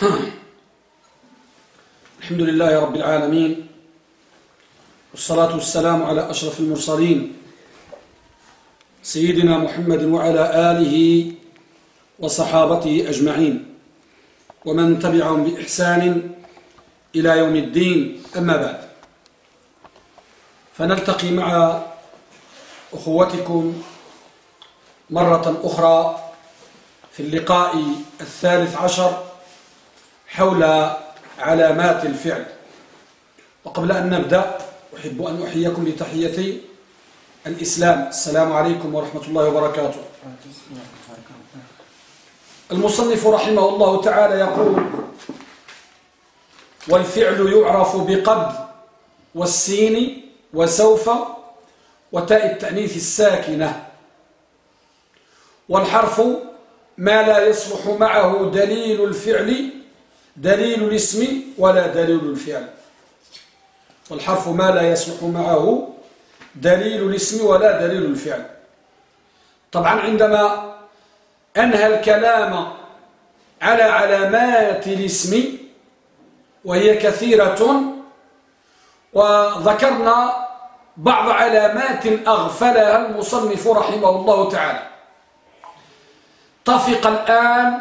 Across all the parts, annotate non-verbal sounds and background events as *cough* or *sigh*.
الحمد لله رب العالمين والصلاة والسلام على أشرف المرسلين سيدنا محمد وعلى آله وصحابته أجمعين ومن تبعهم بإحسان إلى يوم الدين. أما بعد فنلتقي مع أخوتكم مرة أخرى في اللقاء الثالث عشر حول علامات الفعل. وقبل أن نبدأ أحب أن أحييكم بتحيتي الإسلام. السلام عليكم ورحمة الله وبركاته. المصنف رحمه الله تعالى يقول والفعل يعرف بقد والسين وسوف وتاء التأنيث الساكنة. والحرف ما لا يصلح معه دليل الفعل دليل الاسم ولا دليل الفعل. والحرف ما لا يصلح معه دليل الاسم ولا دليل الفعل. طبعا عندما أنهى الكلام على علامات الاسم وهي كثيرة وذكرنا بعض علامات أغفلها المصنف رحمه الله تعالى. طفق الآن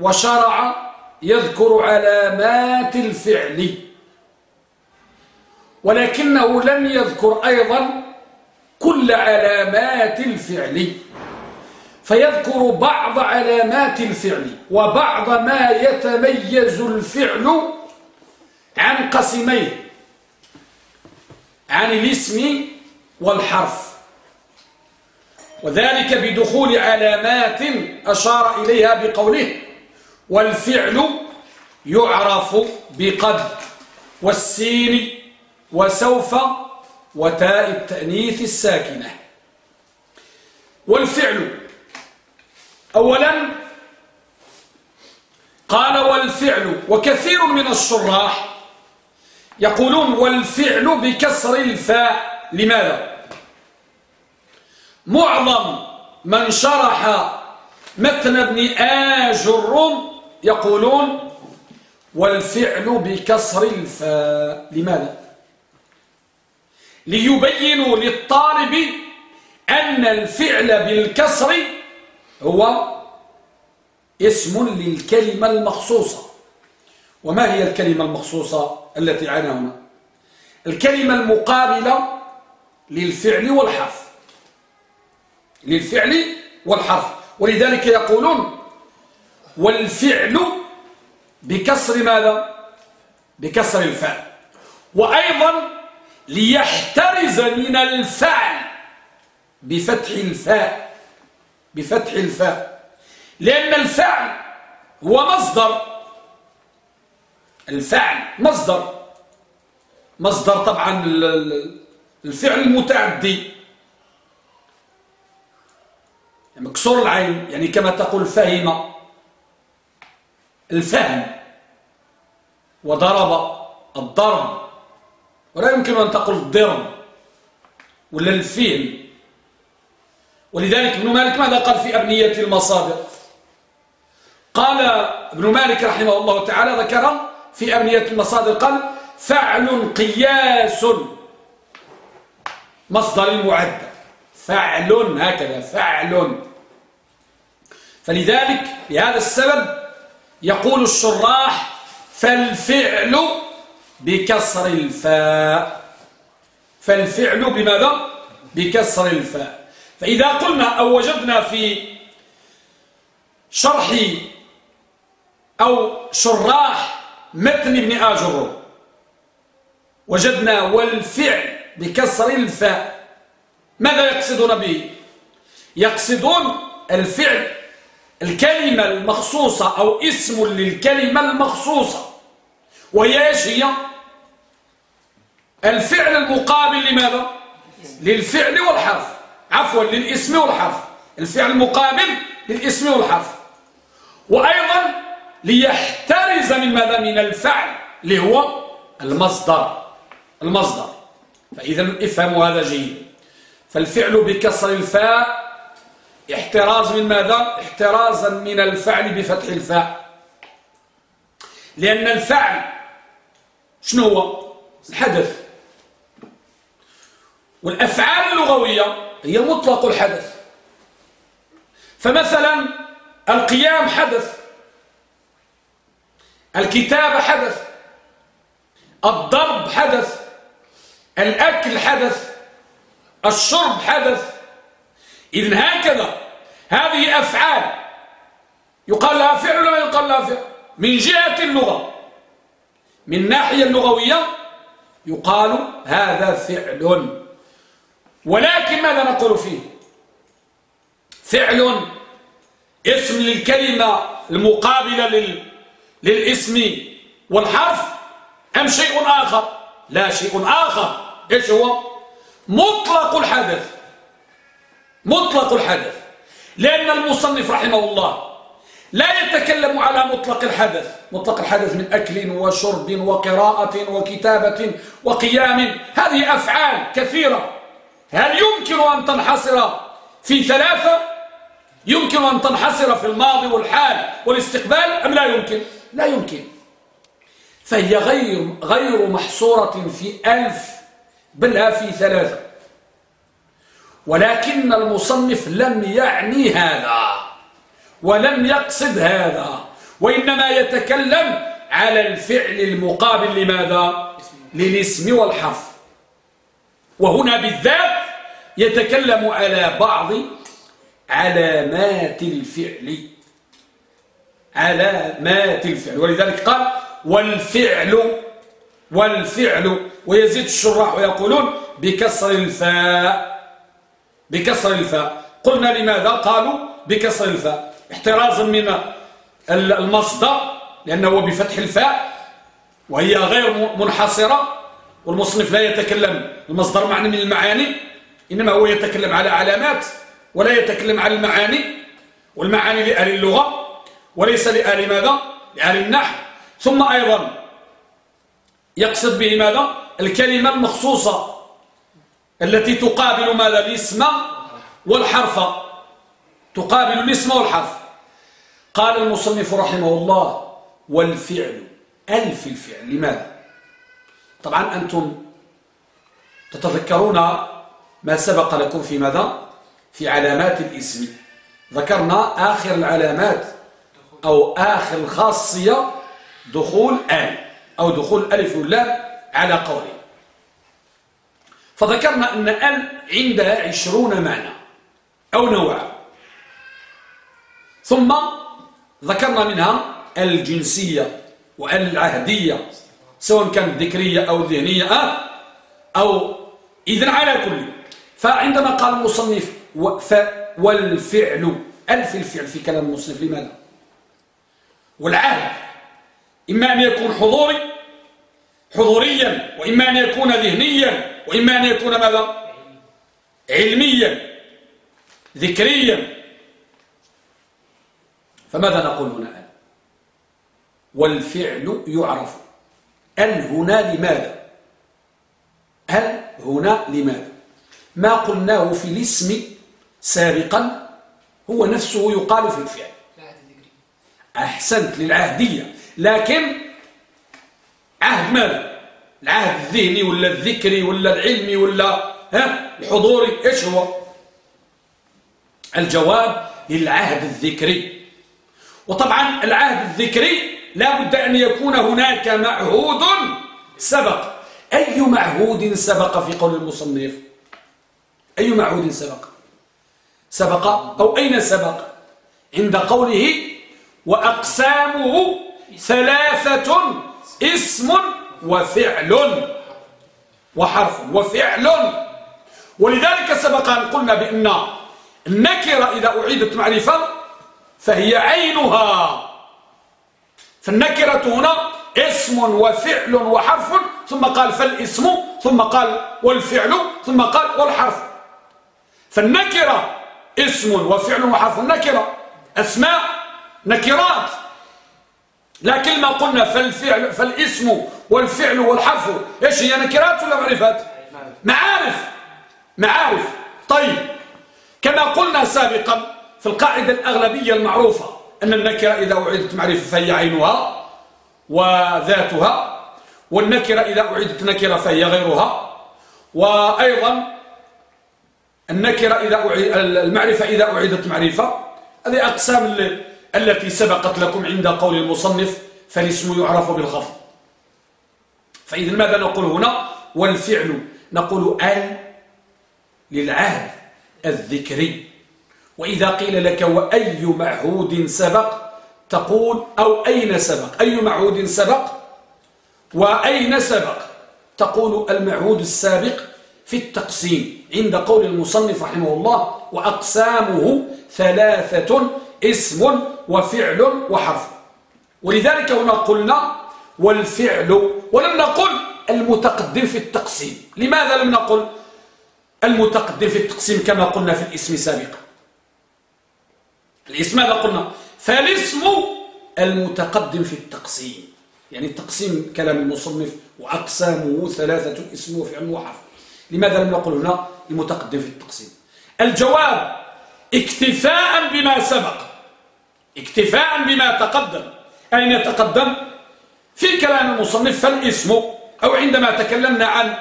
وشرع يذكر علامات الفعل. ولكنه لم يذكر أيضا كل علامات الفعل. فيذكر بعض علامات الفعل وبعض ما يتميز الفعل عن قسمين عن الاسم والحرف. وذلك بدخول علامات أشار إليها بقوله والفعل يعرف بقد والسين وسوف وتاء التأنيث الساكنة. والفعل أولا قال والفعل وكثير من الشراح يقولون والفعل بكسر الفاء لماذا؟ معظم من شرح متن ابن آجر يقولون والفعل بكسر الفاء لماذا؟ ليبينوا للطالب أن الفعل بالكسر هو اسم للكلمة المخصوصة. وما هي الكلمة المخصوصة التي عانى هنا؟ الكلمة المقابلة للفعل والحرف. للفعل والحرف. ولذلك يقولون والفعل بكسر ماذا؟ بكسر الفعل. وأيضا ليحترز من الفعل بفتح الفاء. بفتح الفاء. لأن الفعل هو مصدر. الفعل مصدر. مصدر طبعا الفعل المتعدي. مكسور العين يعني كما تقول فهم. الفهم وضرب الضرب ولا يمكن أن تقول الضرب ولا الفهم ولذلك ابن مالك ماذا قال في أبنية المصادر قال ابن مالك رحمه الله تعالى ذكر في أبنية المصادر قال فعل قياس مصدر معد. فعل هكذا فعل. فلذلك لهذا السبب يقول الشراح فالفعل بكسر الفاء. فالفعل بماذا؟ بكسر الفاء. فإذا قلنا أو وجدنا في شرح أو شراح متن ابن آجر وجدنا والفعل بكسر الفاء ماذا يقصدون به؟ يقصدون الفعل الكلمة المخصوصة أو اسم للكلمة المخصوصة. وهي إيش هي؟ الفعل المقابل لماذا؟ للفعل والحرف. عفوا للاسم والحرف. الفعل المقابل للاسم والحرف. وأيضا ليحترز من ماذا؟ من الفعل اللي هو المصدر. المصدر. فإذا افهموا هذا جيد. فالفعل بكسر الفاء احتراز من ماذا؟ احترازا من الفعل بفتح الفاء. لأن الفعل شنو هو؟ الحدث. والأفعال اللغوية هي مطلق الحدث. فمثلا القيام حدث الكتابة حدث الضرب حدث الأكل حدث الشرب حدث. إذن هكذا هذه أفعال يقال لها فعل ولا يقال لها فعل؟ من جهة اللغة. من الناحية اللغوية يقال هذا فعل. ولكن ماذا نقول فيه؟ فعل اسم للكلمة المقابلة لل... للاسم والحرف أم شيء آخر؟ لا شيء آخر. إيش هو؟ مطلق الحدث. مطلق الحدث. لأن المصنف رحمه الله لا يتكلم على مطلق الحدث. مطلق الحدث من أكل وشرب وقراءة وكتابة وقيام. هذه أفعال كثيرة. هل يمكن أن تنحصر في ثلاثة؟ يمكن أن تنحصر في الماضي والحال والاستقبال أم لا يمكن؟ لا يمكن. فهي غير, غير محصورة في ألف بل في ثلاثة. ولكن المصنف لم يعني هذا ولم يقصد هذا وإنما يتكلم على الفعل المقابل لماذا؟ للاسم والحرف. وهنا بالذات يتكلم على بعض علامات الفعل. علامات الفعل. ولذلك قال والفعل والفعل. ويزيد الشراح ويقولون بكسر الفاء. بكسر الفاء. قلنا لماذا؟ قالوا بكسر الفاء. احترازا من المصدر لأنه بفتح الفاء وهي غير منحصرة والمصنف لا يتكلم. المصدر معنى من المعاني إنما هو يتكلم على علامات ولا يتكلم على المعاني. والمعاني لأهل اللغة وليس لأهل ماذا؟ لأهل النحو. ثم أيضا يقصد به ماذا؟ الكلمة المخصوصة. التي تقابل ماذا؟ الاسم والحرف. تقابل الاسم والحرف. قال المصنف رحمه الله والفعل ألف الفعل. لماذا؟ طبعا أنتم تتذكرون ما سبق لكم في ماذا؟ في علامات الاسم. ذكرنا آخر العلامات أو آخر الخاصية دخول آل أو دخول ألف واللام على قوله. فذكرنا أن أل عندها عشرون معنى أو نوع. ثم ذكرنا منها الجنسية والعهدية سواء كانت ذكرية أو ذهنية أو إذن على كل. فعندما قال المصنف والفعل ألف الفعل في كلام المصنف لماذا؟ والعهد إما أن يكون حضوري حضوريا وإما أن يكون ذهنيا. وإما أن يكون ماذا؟ علميا ذكريا. فماذا نقول هنا الآن؟ والفعل يعرف. أن هنا لماذا؟ هل هنا لماذا؟ ما قلناه في الاسم سابقا هو نفسه يقال في الفعل. أحسنت للعهدية لكن عهد ماذا؟ العهد الذهني ولا الذكري ولا العلمي ولا ها؟ الحضوري إيش هو؟ الجواب للعهد الذكري. وطبعا العهد الذكري لا بد أن يكون هناك معهود سبق. أي معهود سبق في قول المصنف؟ أي معهود سبق؟ سبق أو أين سبق؟ عند قوله وأقسامه ثلاثة اسم وفعل. وحرف. وفعل. ولذلك سبق أن قلنا بأن النكرة إذا أعيدت معرفة فهي عينها. فالنكرة هنا اسم وفعل وحرف ثم قال فالاسم ثم قال والفعل ثم قال والحرف. فالنكرة اسم وفعل وحرف. النكرة أسماء نكرات. لكن ما قلنا فالفعل فالاسم والفعل والحرف. إيش هي؟ نكرات ولا معرفات؟ معارف. معارف. طيب. كما قلنا سابقا في القاعدة الأغلبية المعروفة أن النكرة إذا أعيدت معرفة فهي عينها وذاتها والنكرة إذا أعيدت نكرة فهي غيرها وأيضا النكرة إذا المعرفة إذا أعيدت معرفة. هذه أقسام التي سبقت لكم عند قول المصنف فالاسم يعرف بالخفض فإذا ماذا نقول هنا؟ والفعل نقول ال للعهد الذكري. وإذا قيل لك وأي معهود سبق تقول أو أين سبق؟ أي معهود سبق؟ وأين سبق؟ تقول المعهود السابق في التقسيم. عند قول المصنف رحمه الله وأقسامه ثلاثة اسم وفعل وحرف. ولذلك هنا قلنا والفعل ولم نقل المتقدم في التقسيم. لماذا لم نقل المتقدم في التقسيم كما قلنا في الاسم سابقا؟ الاسم ماذا قلنا؟ فالاسم المتقدم في التقسيم. يعني التقسيم كلام المصنف وأقسامه ثلاثة اسم وفعل وحرف. لماذا لم نقل هنا المتقدم في التقسيم؟ الجواب اكتفاء بما سبق. اكتفاء بما تقدم. أين يتقدم؟ في كلام المصنف فالاسم أو عندما تكلمنا عن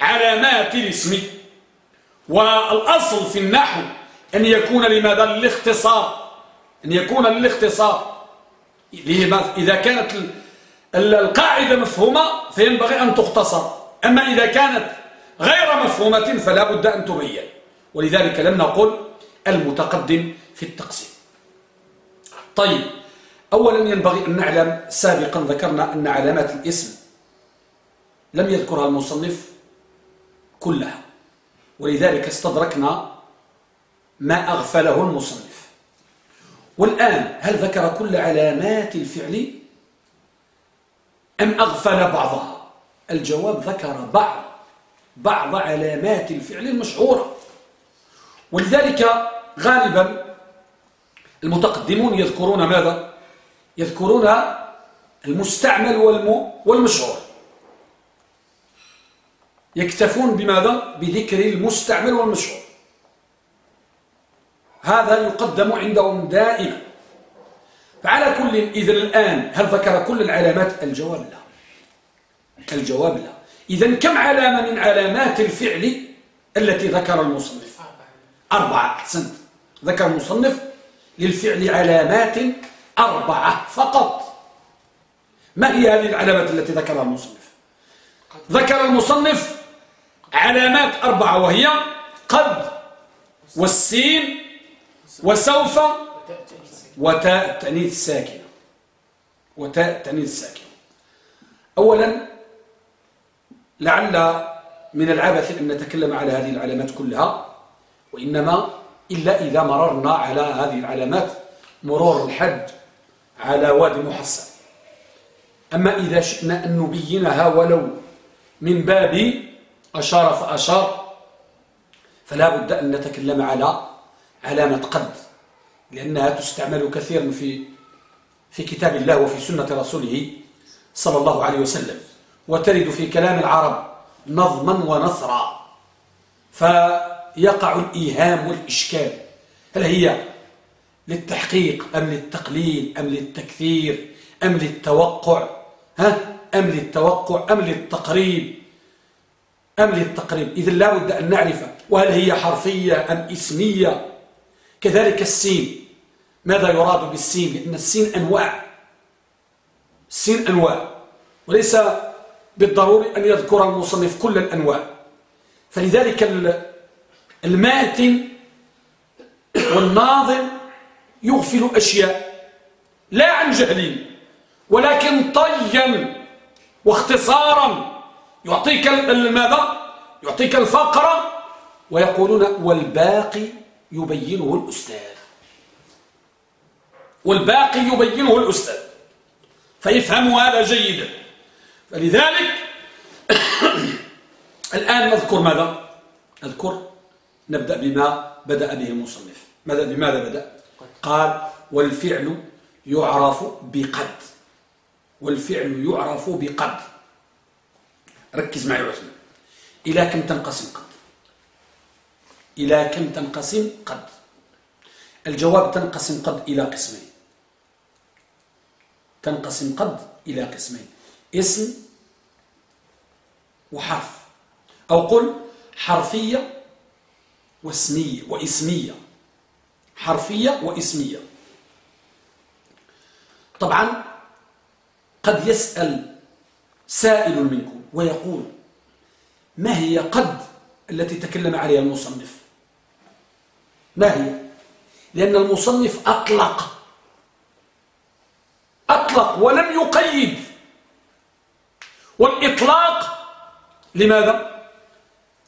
علامات الاسم. والأصل في النحو أن يكون لماذا؟ الاختصار أن يكون الاختصار إذا كانت القاعدة مفهومة فينبغي أن تختصر. أما إذا كانت غير مفهومة فلا بد أن تبين. ولذلك لم نقل المتقدم في التقسيم. طيب أولا ينبغي أن نعلم سابقا ذكرنا أن علامات الاسم لم يذكرها المصنف كلها ولذلك استدركنا ما أغفله المصنف. والآن هل ذكر كل علامات الفعل؟ أم أغفل بعضها؟ الجواب ذكر بعض بعض علامات الفعل المشهورة. ولذلك غالبا المتقدمون يذكرون ماذا؟ يذكرون المستعمل والمشهور. يكتفون بماذا؟ بذكر المستعمل والمشهور. هذا يقدم عندهم دائما. فعلى كل إذا الآن هل ذكر كل العلامات؟ الجواب لا. الجواب لا. إذا كم علامة من علامات الفعل التي ذكر المصنف؟ أربعة. أحسنت. ذكر المصنف للفعل علامات أربعة فقط. ما هي هذه العلامات التي ذكرها المصنف؟ ذكر المصنف علامات أربعة وهي قد والسين وسوف وتاء التأنيث الساكنة. وتاء التأنيث الساكنة. أولا لعل من العبث أن نتكلم على هذه العلامات كلها وإنما إلا إذا مررنا على هذه العلامات مرور الحج على وادي محصن. أما إذا شئنا أن نبينها ولو من باب أشار فأشار فلا بد أن نتكلم على علامة قد لأنها تستعمل كثيرا في في كتاب الله وفي سنة رسوله صلى الله عليه وسلم وترد في كلام العرب نظما ونثرا فيقع الإيهام والإشكال. هل هي للتحقيق أم للتقليل أم للتكثير أم للتوقع؟ ها؟ أم للتوقع أم للتقريب؟ أم للتقريب؟ إذا لا بد أن نعرف وهل هي حرفية أم اسمية. كذلك السين. ماذا يراد بالسين؟ لأن السين أنواع. السين أنواع. وليس بالضروري أن يذكر المصنف كل الأنواع. فلذلك الماتن والناظم يغفل أشياء لا عن جهل ولكن طيا واختصارا. يعطيك ماذا؟ يعطيك الفقر ويقولون والباقي يبينه الأستاذ. والباقي يبينه الأستاذ. فيفهموا هذا جيدا فلذلك *coughs* الآن نذكر ماذا؟ نذكر نبدأ بما بدأ به المصنف. ماذا بماذا بدأ؟ قال والفعل يعرف بقد. والفعل يعرف بقد. ركز معي عثمان. إلى كم تنقسم قد؟ إلى كم تنقسم قد؟ الجواب تنقسم قد إلى قسمين. تنقسم قد إلى قسمين. اسم وحرف. أو قل حرفية واسمية واسمية. حرفية واسمية. طبعا قد يسأل سائل منكم ويقول ما هي قد التي تكلم عليها المصنف؟ ما هي؟ لأن المصنف أطلق أطلق ولم يقيد. والإطلاق لماذا؟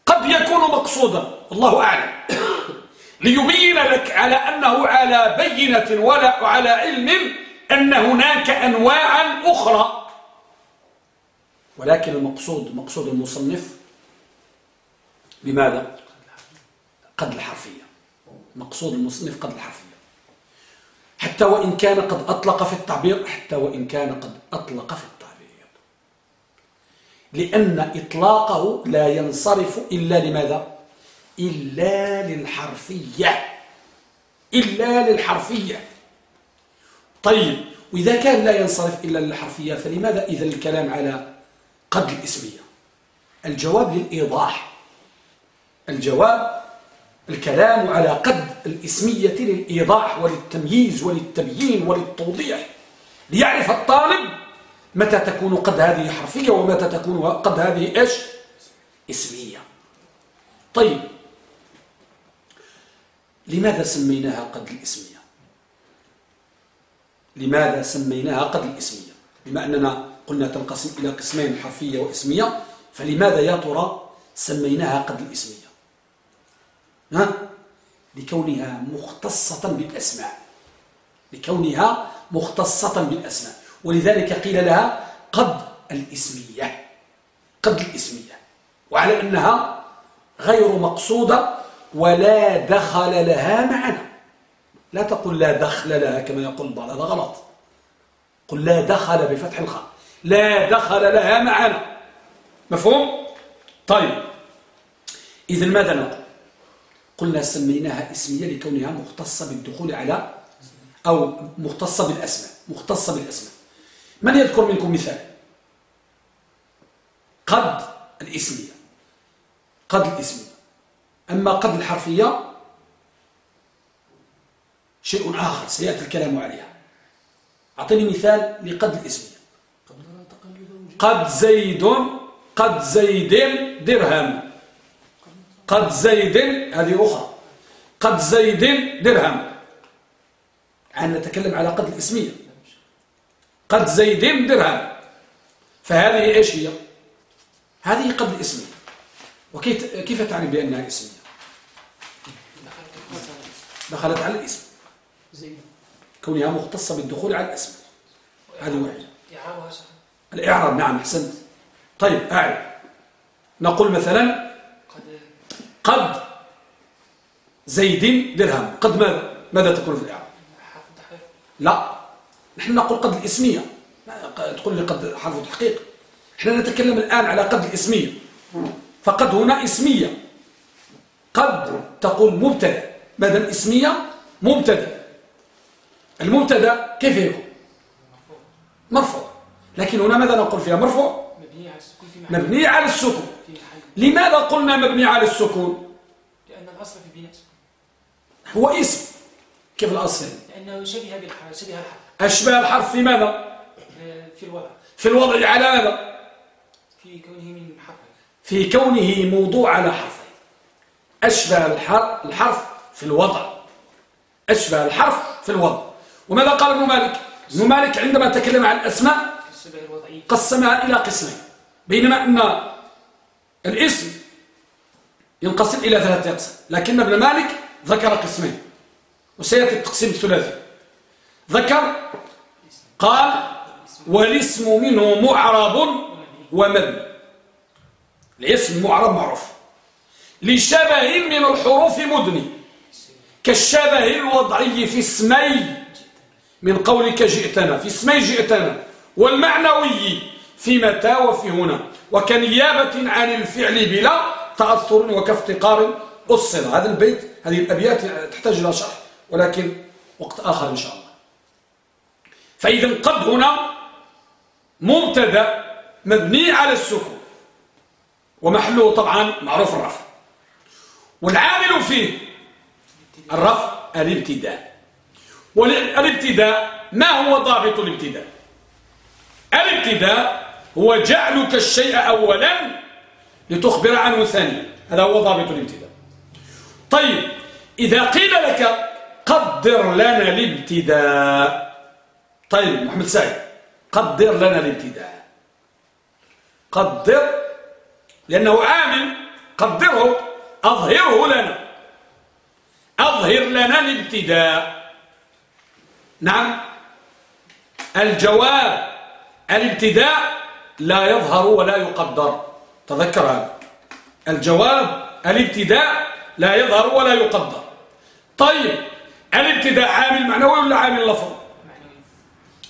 قد يكون مقصودا الله أعلم. ليبين لك على أنه على بينة ولا على علم أن هناك أنواعا أخرى ولكن المقصود مقصود المصنف لماذا؟ قد الحرفية مقصود المصنف قد الحرفية حتى وإن كان قد أطلق في التعبير حتى وإن كان قد أطلق في التعبير لأن إطلاقه لا ينصرف إلا لماذا؟ إلا للحرفية. إلا للحرفية. طيب وإذا كان لا ينصرف إلا للحرفية فلماذا إذا الكلام على قد الإسمية؟ الجواب للإيضاح. الجواب الكلام على قد الإسمية للإيضاح وللتمييز وللتبيين وللتوضيح. ليعرف الطالب متى تكون قد هذه حرفية ومتى تكون قد هذه إيش؟ إسمية. طيب لماذا سميناها قد الإسمية؟ لماذا سميناها قد الإسمية؟ بما أننا قلنا تنقسم إلى قسمين حرفية وإسمية فلماذا يا ترى سميناها قد الإسمية؟ ها؟ لكونها مختصة بالأسماء. لكونها مختصة بالأسماء. ولذلك قيل لها قد الإسمية. قد الإسمية. وعلى أنها غير مقصودة ولا دخل لها معنا. لا تقول لا دخل لها كما يقول البعض هذا غلط. قل لا دخل بفتح الخاء. لا دخل لها معنا. مفهوم؟ طيب. إذن ماذا نقول؟ قلنا سميناها اسمية لكونها مختصة بالدخول على أو مختصة بالأسماء. مختصة بالأسماء. من يذكر منكم مثال؟ قد الاسمية. قد الاسمية. أما قد الحرفية شيء آخر سيأتي الكلام عليها. أعطيني مثال لقد الاسمية قد زيد قد زيد درهم. قد زيد هذه أخرى. قد زيد درهم. عن نتكلم على قد الإسمية. قد زيد درهم. فهذه إيش هي؟ هذه قد الإسمية. وكيف كيف تعرف بأنها اسمية دخلت على الاسم. كونها مختصة بالدخول على الاسم. هذه واحدة الإعراب نعم أحسنت. طيب أعرف. نقول مثلا قد زيد درهم. قد ماذا؟ ماذا تكون في الإعراب؟ لا. نحن نقول قد الإسمية. تقول لي قد حرف تحقيق نحن نتكلم الآن على قد الإسمية. فقد هنا إسمية. قد تقول مبتدأ. ماذا الاسمية مبتدأ. المبتدأ كيف يكون مرفوع. لكن هنا ماذا نقول فيها؟ مرفوع؟ مبني على السكون لماذا قلنا مبني على السكون؟ لأن الأصل في بناء السكون. هو اسم. كيف الأصل؟ لأنه شبه بالحرف شبه الحرف. أشبه الحرف في ماذا؟ آه، في الوضع. في الوضع على ماذا؟ في كونه من حرف في كونه موضوع على حرفين. أشبه الحرف في الوضع. أشبه الحرف في الوضع. وماذا قال ابن مالك؟ ابن مالك عندما تكلم عن الأسماء قسمها إلى قسمين. بينما أن الاسم ينقسم إلى ثلاثة أقسام. لكن ابن مالك ذكر قسمين. وسيأتي التقسيم الثلاثي. ذكر قال والاسم منه معرب ومبني. الاسم معرب معروف. لشبه من الحروف مدني. كالشبه الوضعي في اسمي. من قولك جئتنا في اسمي جئتنا. والمعنوي في متى وفي هنا. وكنيابة عن الفعل بلا تأثر وكافتقار الصلة هذا البيت هذه الأبيات تحتاج إلى شرح ولكن وقت آخر إن شاء الله. فإذا قد هنا مبتدا مبني على السكون. ومحله طبعا معروف الرفع. والعامل فيه الرفع الابتداء. والابتداء ما هو ضابط الابتداء؟ الابتداء هو جعلك الشيء أولا لتخبر عنه ثانيا. هذا هو ضابط الابتداء. طيب إذا قيل لك قدر لنا الابتداء. طيب محمد سعيد قدر لنا الابتداء. قدر لأنه عامل قدره أظهره لنا. أظهر لنا الابتداء. نعم. الجواب الابتداء لا يظهر ولا يقدر. تذكر هذا. الجواب الابتداء لا يظهر ولا يقدر. طيب الابتداء عامل معنوي ولا عامل لفظ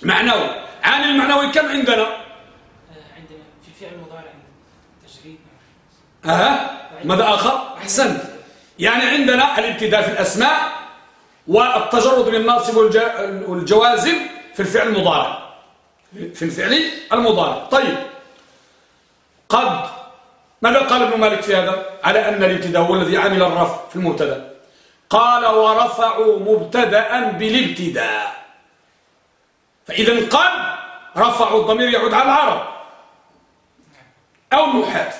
معنوي. عامل معنوي كم عندنا؟ عندنا في الفعل المضارع تجريد. أها. ماذا آخر؟ أحسنت. يعني عندنا الابتداء في الأسماء والتجرد بالناصب والجوازم في الفعل المضارع. في الفعل المضارع. طيب. قد ماذا قال ابن مالك في هذا؟ على أن الابتداء هو الذي عمل الرفع في المبتدأ. قال ورفعوا مبتدا بالابتداء. فإذا قد رفعوا الضمير يعود على العرب أو النحاة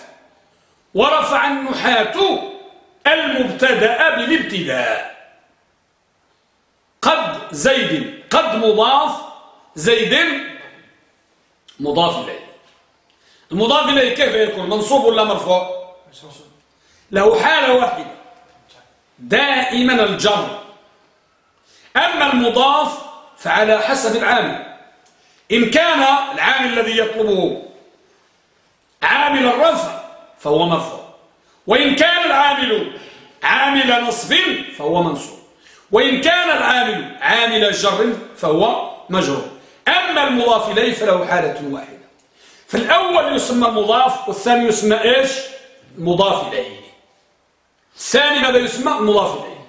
ورفع النحاة المبتدأ بالابتداء. قد زيد قد مضاف زيد مضاف إليه. المضاف إليه كيف يكون؟ منصوب ولا مرفوع؟ له حالة واحدة. دائما الجر. أما المضاف فعلى حسب العامل. إن كان العامل الذي يطلبه عامل الرفع فهو مرفوع. وإن كان العامل عامل نصب فهو منصوب. وإن كان العامل عامل جر فهو مجرور. أما المضاف إليه فله حالة واحدة. فالأول يسمى المضاف والثاني يسمى إيش؟ مضاف إليه. الثاني ماذا يسمى؟ المضاف إليه.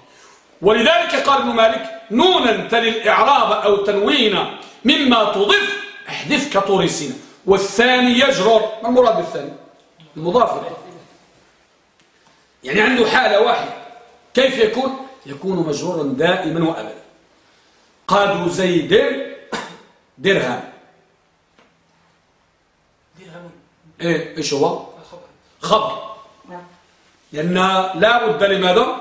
ولذلك قال ابن مالك نونا تلي الإعراب أو تنوين مما تضيف احذف كطور سينا والثاني يجرر. ما المراد بالثاني؟ المضاف إليه. يعني عنده حالة واحدة. كيف يكون؟ يكون مجرورا دائما وأبدا. قاد زيد درهم. درهم. إيه إيش هو؟ خبر. خبر لأن لا بد لماذا؟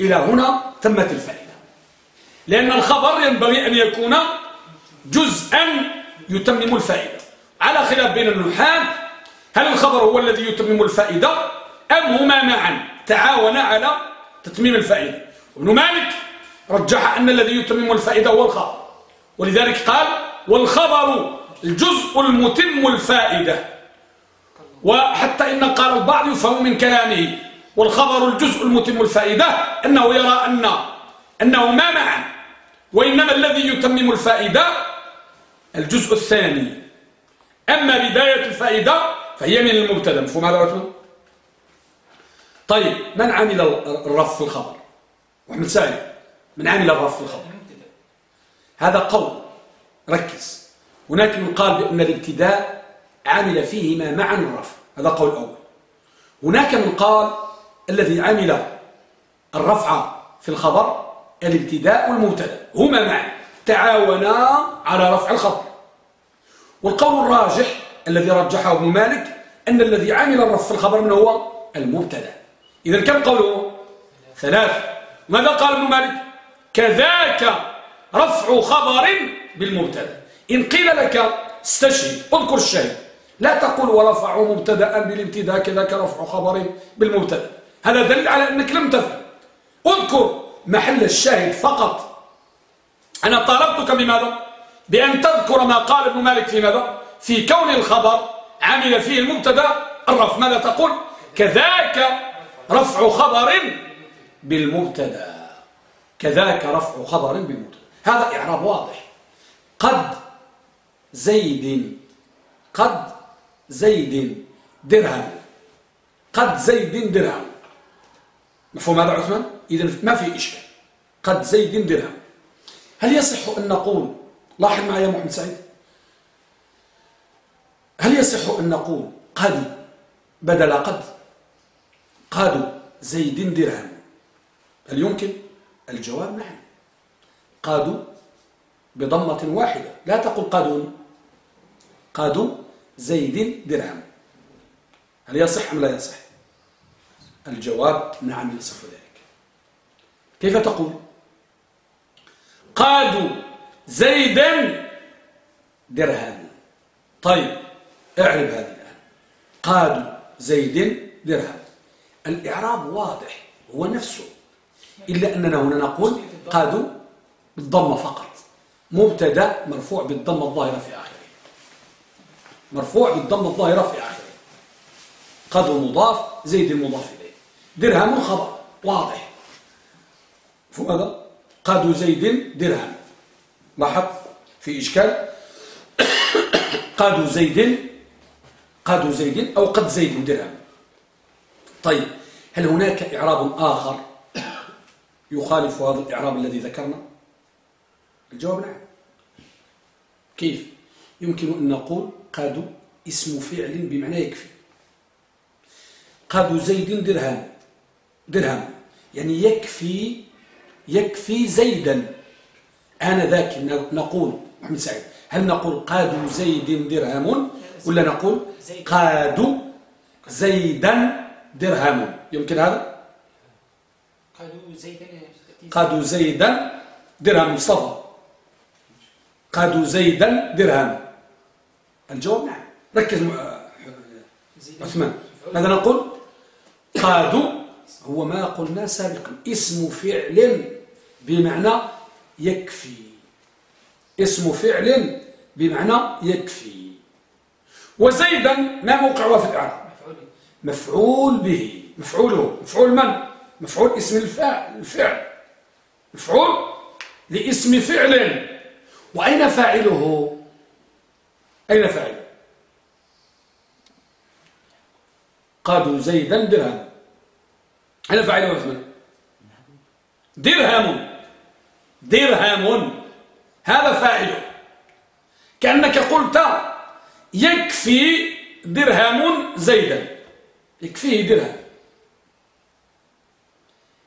إلى هنا تمت الفائدة. لأن الخبر ينبغي أن يكون جزءا يتمم الفائدة. على خلاف بين النحاة هل الخبر هو الذي يتمم الفائدة؟ أم هما معا. تعاونا على تتميم الفائدة. ابن مالك رجح أن الذي يتمم الفائدة هو الخبر. ولذلك قال والخبر الجزء المتم الفائدة. وحتى إن قال البعض يفهم من كلامه والخبر الجزء المتم الفائدة أنه يرى أن أنه ما معا. وإنما الذي يتمم الفائدة الجزء الثاني. أما بداية الفائدة فهي من المبتدأ. مفهوم هذا رجل طيب من عمل الرف في الخبر؟ محمد سالم. من عمل الرف في الخبر؟ هذا قول. ركز. هناك من قال بأن الابتداء عمل فيهما معا الرفع هذا قول أول. هناك من قال الذي عمل الرفع في الخبر الابتداء والمبتدأ. هما معا تعاونا على رفع الخبر. والقول الراجح الذي رجحه ابن مالك أن الذي عمل الرفع في الخبر من هو المبتدأ. إذا كم قوله ثلاث. ماذا قال ابن مالك؟ كذاك رفع خبر بالمبتدا. إن قيل لك استشهد اذكر الشهيد لا تقول ورفعوا مبتدا بالابتداء كذاك رفع خبر بالمبتدا. هذا دليل على أنك لم تفهم. اذكر محل الشاهد فقط. أنا طالبتك بماذا؟ بأن تذكر ما قال ابن مالك في ماذا؟ في كون الخبر عمل فيه المبتدا الرفع. ماذا تقول؟ كذاك رفع خبر بالمبتدا. كذاك رفع خبر بالمبتدا. هذا إعراب واضح. قد زيد قد زيد درهم. قد زيد درهم. مفهوم هذا عثمان؟ إذا ما في إشكال. قد زيد درهم. هل يصح أن نقول لاحظ معي يا محمد سعيد. هل يصح أن نقول قد بدل قد؟ قاد زيد درهم. هل يمكن؟ الجواب نعم. قادوا بضمة واحدة. لا تقل قادون. قادوا زيد درهم. هل يصح أم لا يصح؟ الجواب نعم يصح ذلك. كيف تقول؟ قادوا زيدا درهم. طيب اعرب هذه الآن. قادوا زيد درهم. الإعراب واضح هو نفسه. إلا أننا هنا نقول قادوا بالضمة فقط. مبتدا مرفوع بالضمة الظاهرة في آخره. مرفوع بالضمة الظاهرة في آخره. قادوا مضاف زيد مضاف إليه. درهم خبر واضح. هذا؟ قادوا زيد درهم. لاحظ؟ في إشكال. *coughs* قادوا زيد قادوا زيد أو قد زيد درهم. طيب. هل هناك إعراب آخر يخالف هذا الإعراب الذي ذكرنا؟ الجواب نعم. كيف؟ يمكن أن نقول قادوا اسم فعل بمعنى يكفي. قادوا زيد درهم. درهم. يعني يكفي يكفي زيدا. أنا ذاك نقول محمد سعيد. هل نقول قادوا زيد درهم ولا نقول قادوا زيدا درهم. يمكن هذا؟ قادوا زيدا قادوا زيدا درهم مصطفى قادوا زيدا درهم. الجواب نعم. ركز عثمان. ماذا نقول؟ قادوا. هو ما قلنا سابقا. اسم فعل بمعنى يكفي. اسم فعل بمعنى يكفي. وزيدا ما موقعها في الإعراب؟ مفعول به. مفعوله. مفعول من؟ مفعول اسم الفعل. مفعول لاسم فعل. وأين فاعله؟ أين فاعله؟ قادوا زيدا درهم. أين فاعله عثمان درهم. درهم. هذا فاعله. كأنك قلت يكفي درهم زيدا. يكفيه درهم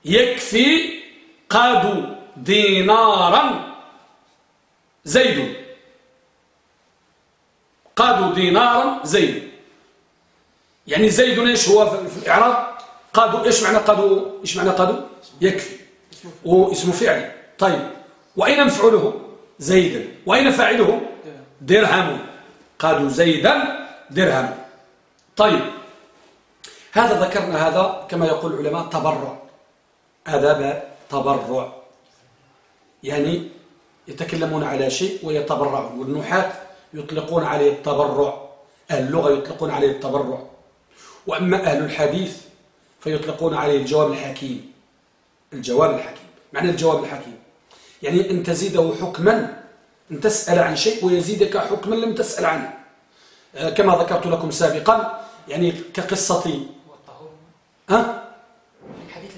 يكفي قاد دينارا. زيد. قاد دينارا زيد. يعني زيد إيش هو في الإعراب؟ قادوا إيش معنى قادوا إيش معنى قادوا يكفي. واسم فعل. طيب. وأين مفعوله؟ زيدا. وأين فاعله؟ درهم قالوا زيدا درهم طيب. هذا ذكرنا هذا كما يقول العلماء تبرع. أدب تبرع. يعني يتكلمون على شيء ويتبرعون. والنحاة يطلقون عليه التبرع. أهل اللغة يطلقون عليه التبرع. وأما أهل الحديث فيطلقون عليه الجواب الحكيم. الجواب الحكيم. معنى الجواب الحكيم. يعني أن تزيده حكما أن تسأل عن شيء ويزيدك حكما لم تسأل عنه. آه، كما ذكرت لكم سابقا يعني كقصة ها؟ الحديث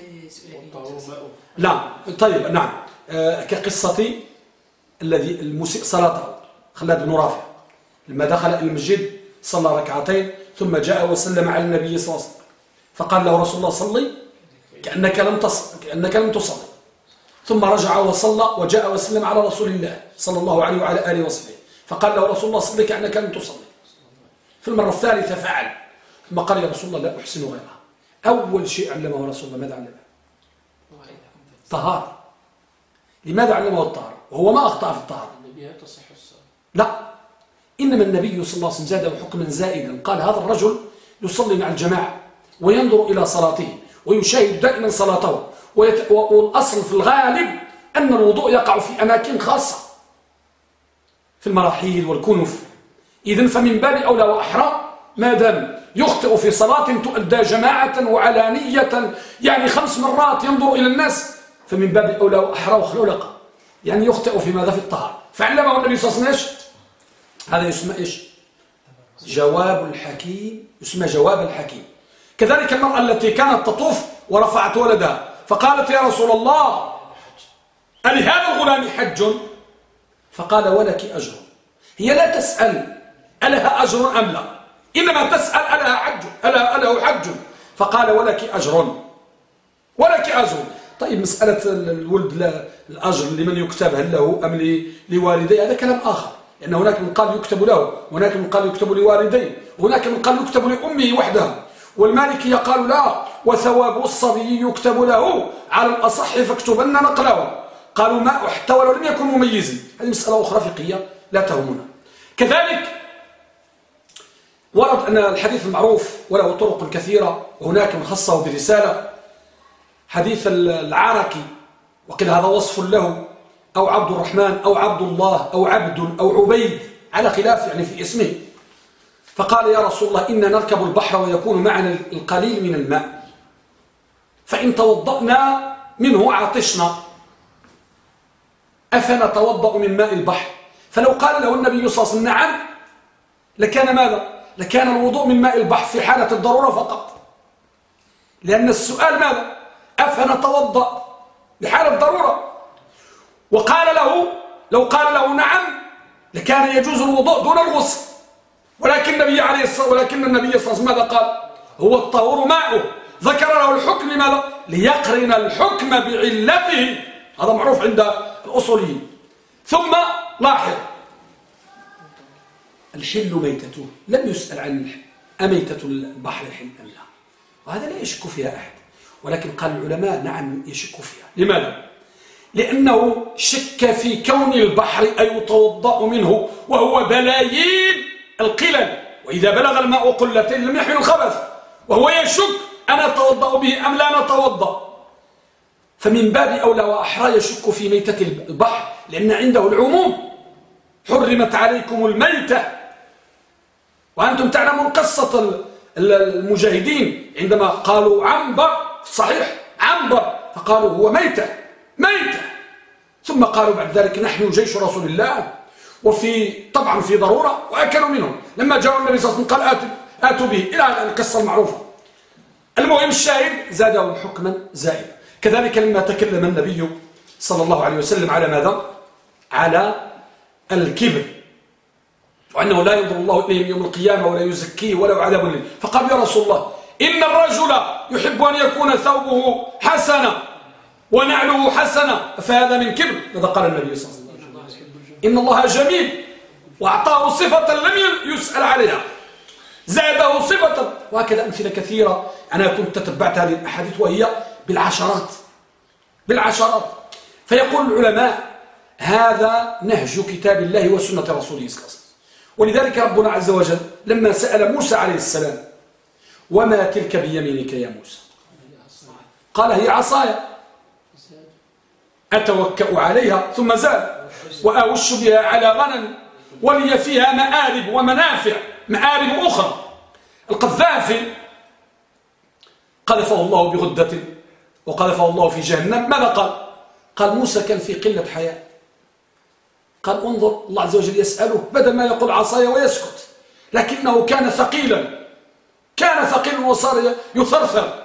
لا طيب نعم. آه، كقصة الذي المسيء صلاته خلاد بن رافع لما دخل المسجد صلى ركعتين ثم جاء وسلم على النبي صلى الله عليه وسلم. فقال له رسول الله صلي كأنك لم تصل كأنك لم تصلي. ثم رجع وصلى وجاء وسلم على رسول الله صلى الله عليه وعلى آله وصحبه. فقال له رسول الله صلي كأنك لم تصلي. في المرة الثالثة فعل. ثم قال يا رسول الله لا أحسن غيرها. أول شيء علمه رسول الله ماذا علمه؟ طهارة. لماذا علمه الطهارة؟ وهو ما أخطأ في الطهارة. لا. إنما النبي صلى الله عليه وسلم زاده حكما زائدا. قال هذا الرجل يصلي مع الجماعة وينظر إلى صلاته ويشاهد دائما صلاته. والأصل في الغالب أن الوضوء يقع في أماكن خاصة. في المراحيل والكنف إذن فمن باب أولى وأحرى ما دام يخطئ في صلاة تؤدى جماعة وعلانية. يعني خمس مرات ينظر إلى الناس فمن باب أولى وأحرى وخلولقة يعني يخطئ في ماذا؟ في الطهارة. فعلمه النبي صلى الله عليه وسلم هذا يسمى إيش؟ جواب الحكيم. يسمى جواب الحكيم. كذلك المرأة التي كانت تطوف ورفعت ولدها فقالت يا رسول الله ألهذا الغلام حج؟ فقال ولك أجر. هي لا تسأل ألها أجر أم لا؟ إنما تسأل ألها حج ألا أله حج فقال ولك أجر. ولك أجر. طيب مسألة الولد الأجر لمن يكتب هل له أم لوالديه؟ هذا كلام آخر. لأن هناك من قال يكتب له وهناك من قال يكتب لوالديه وهناك من قال يكتب لأمه وحدها والمالكية قالوا لا وثواب الصبي يكتب له. على الأصح فاكتبن نقله. قالوا ما حتى ولو لم يكن مميزا. هذه مسألة أخرى فقهية لا تهمنا. كذلك ورد أن الحديث المعروف وله طرق كثيرة وهناك من خصه برسالة. حديث العاركي وقيل هذا وصف له أو عبد الرحمن أو عبد الله أو عبد أو عبيد على خلاف يعني في اسمه. فقال يا رسول الله إنا نركب البحر ويكون معنا القليل من الماء. فإن توضأنا منه عطشنا. أفنتوضأ من ماء البحر؟ فلو قال له النبي صلى الله عليه وسلم نعم لكان ماذا؟ لكان الوضوء من ماء البحر في حالة الضرورة فقط. لأن السؤال ماذا؟ أفنتوضأ بحالة الضرورة. وقال له لو قال له نعم لكان يجوز الوضوء دون الغسل. ولكن النبي عليه الصلاة ولكن النبي صلى الله عليه وسلم ماذا قال؟ هو الطهور ماؤه. ذكر له الحكم لماذا؟ ليقرن الحكم بعلته. هذا معروف عند الأصوليين. ثم لاحظ الحل ميتته لم يسأل عن أميتة البحر حل أم لا. وهذا لا يشك فيها أحد ولكن قال العلماء نعم يشك فيها. لماذا؟ لأنه شك في كون البحر أي يتوضأ منه وهو بلايين القلل. وإذا بلغ الماء قلتين لم يحمل الخبث وهو يشك أنا أتوضأ به أم لا نتوضأ. فمن باب أولى وأحرى يشك في ميتة البحر لأن عنده العموم. حرمت عليكم الميتة. وأنتم تعلمون قصة المجاهدين عندما قالوا عنبر صحيح عنبر فقالوا هو ميتة ميتة. ثم قالوا بعد ذلك نحن جيش رسول الله وفي طبعا في ضرورة وأكلوا منهم. لما جاءوا النبي صلى الله عليه وسلم قال آتوا, آتوا به. إلى القصة المعروفة. المهم الشاهد زادهم حكما زائدا. كذلك لما تكلم النبي صلى الله عليه وسلم على ماذا؟ على الكبر. وأنه لا ينظر الله إليهم يوم القيامة ولا يزكيه ولا عذاب لهم فقال يا رسول الله إن الرجل يحب أن يكون ثوبه حسنا ونعله حسنا فهذا من كبر. ماذا قال النبي صلى الله عليه وسلم؟ إن الله جميل وأعطاه صفة لم يسأل عليها. زاده صفة. وهكذا أمثلة كثيرة. أنا كنت تتبعت هذه الأحاديث وهي بالعشرات. بالعشرات. فيقول العلماء هذا نهج كتاب الله وسنة رسوله صلى الله عليه وسلم. ولذلك ربنا عز وجل لما سأل موسى عليه السلام وما تلك بيمينك يا موسى؟ قال هي عصايا أتوكأ عليها ثم زاد وأوش بها على غنم ولي فيها مآرب ومنافع مآرب أخرى. القذافي قذفه الله بغدة وقذفه الله في جهنم. ماذا قال؟ قال موسى كان في قلة حياة. قال انظر الله عز وجل يسأله بدل ما يقول عصايا ويسكت. لكنه كان ثقيلا. كان ثقيلا وصار يثرثر.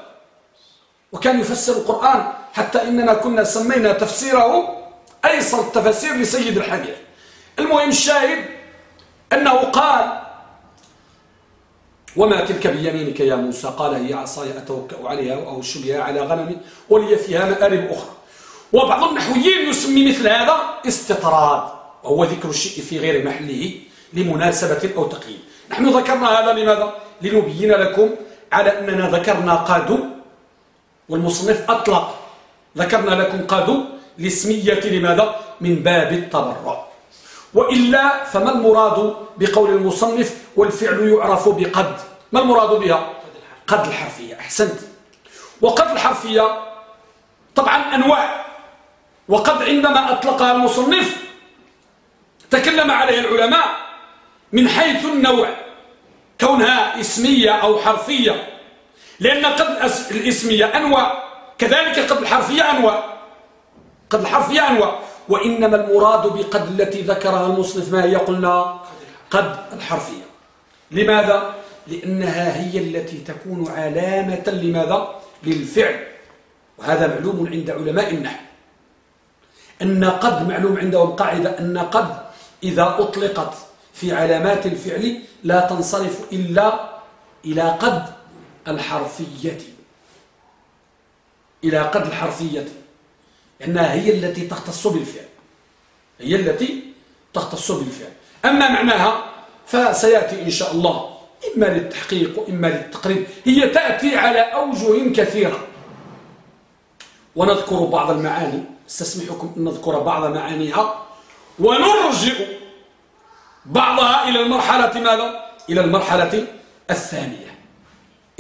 وكان يفسر القرآن حتى إننا كنا سمينا تفسيره أيسر التفسير لسيد الحديث. المهم الشاهد أنه قال وما تلك بيمينك يا موسى؟ قال هي عصاي أتوكأ عليها أو بها على غنم ولي فيها مآرب أخرى. وبعض النحويين يسمي مثل هذا استطراد. وهو ذكر الشيء في غير محله لمناسبة أو تقييد. نحن ذكرنا هذا لماذا؟ لنبين لكم على أننا ذكرنا قادو والمصنف أطلق. ذكرنا لكم قادو لاسمية لماذا؟ من باب التبرع. وإلا فما المراد بقول المصنف والفعل يعرف بقد؟ ما المراد بها؟ قد الحرفية. أحسنت. وقد الحرفية طبعا أنواع. وقد عندما أطلقها المصنف تكلم عليه العلماء من حيث النوع كونها اسمية أو حرفية. لأن قد الاسمية أنواع كذلك قد الحرفية أنواع. قد الحرفية أنواع. وإنما المراد بقد التي ذكرها المصنف ما هي؟ قلنا قد الحرفية. لماذا؟ لأنها هي التي تكون علامة لماذا؟ للفعل. وهذا معلوم عند علماء النحو. أن قد معلوم عندهم قاعدة أن قد إذا أطلقت في علامات الفعل لا تنصرف إلا إلى قد الحرفية. إلى قد الحرفية. لأنها هي التي تختص بالفعل. هي التي تختص بالفعل. أما معناها فسيأتي إن شاء الله إما للتحقيق وإما للتقريب. هي تأتي على أوجه كثيرة. ونذكر بعض المعاني. أستسمحكم أن نذكر بعض معانيها. ونرجئ بعضها إلى المرحلة ماذا؟ إلى المرحلة الثانية.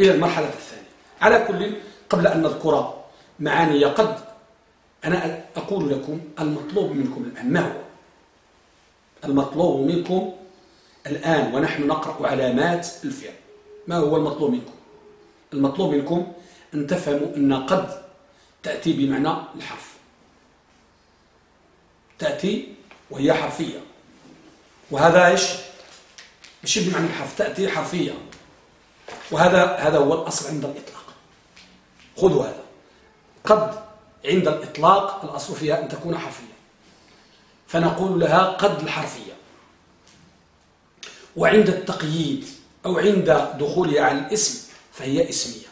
إلى المرحلة الثانية. على كل قبل أن نذكر معاني قد أنا أقول لكم المطلوب منكم الآن. ما هو؟ المطلوب منكم الآن ونحن نقرأ علامات الفعل. ما هو المطلوب منكم؟ المطلوب منكم أن تفهموا أن قد تأتي بمعنى الحرف. تأتي وهي حرفية. وهذا إيش؟ مش بمعنى الحرف تأتي حرفية. وهذا هذا هو الأصل عند الإطلاق. خذوا هذا. قد عند الإطلاق الأصل فيها أن تكون حرفية. فنقول لها قد الحرفية. وعند التقييد أو عند دخولها على الاسم فهي اسمية.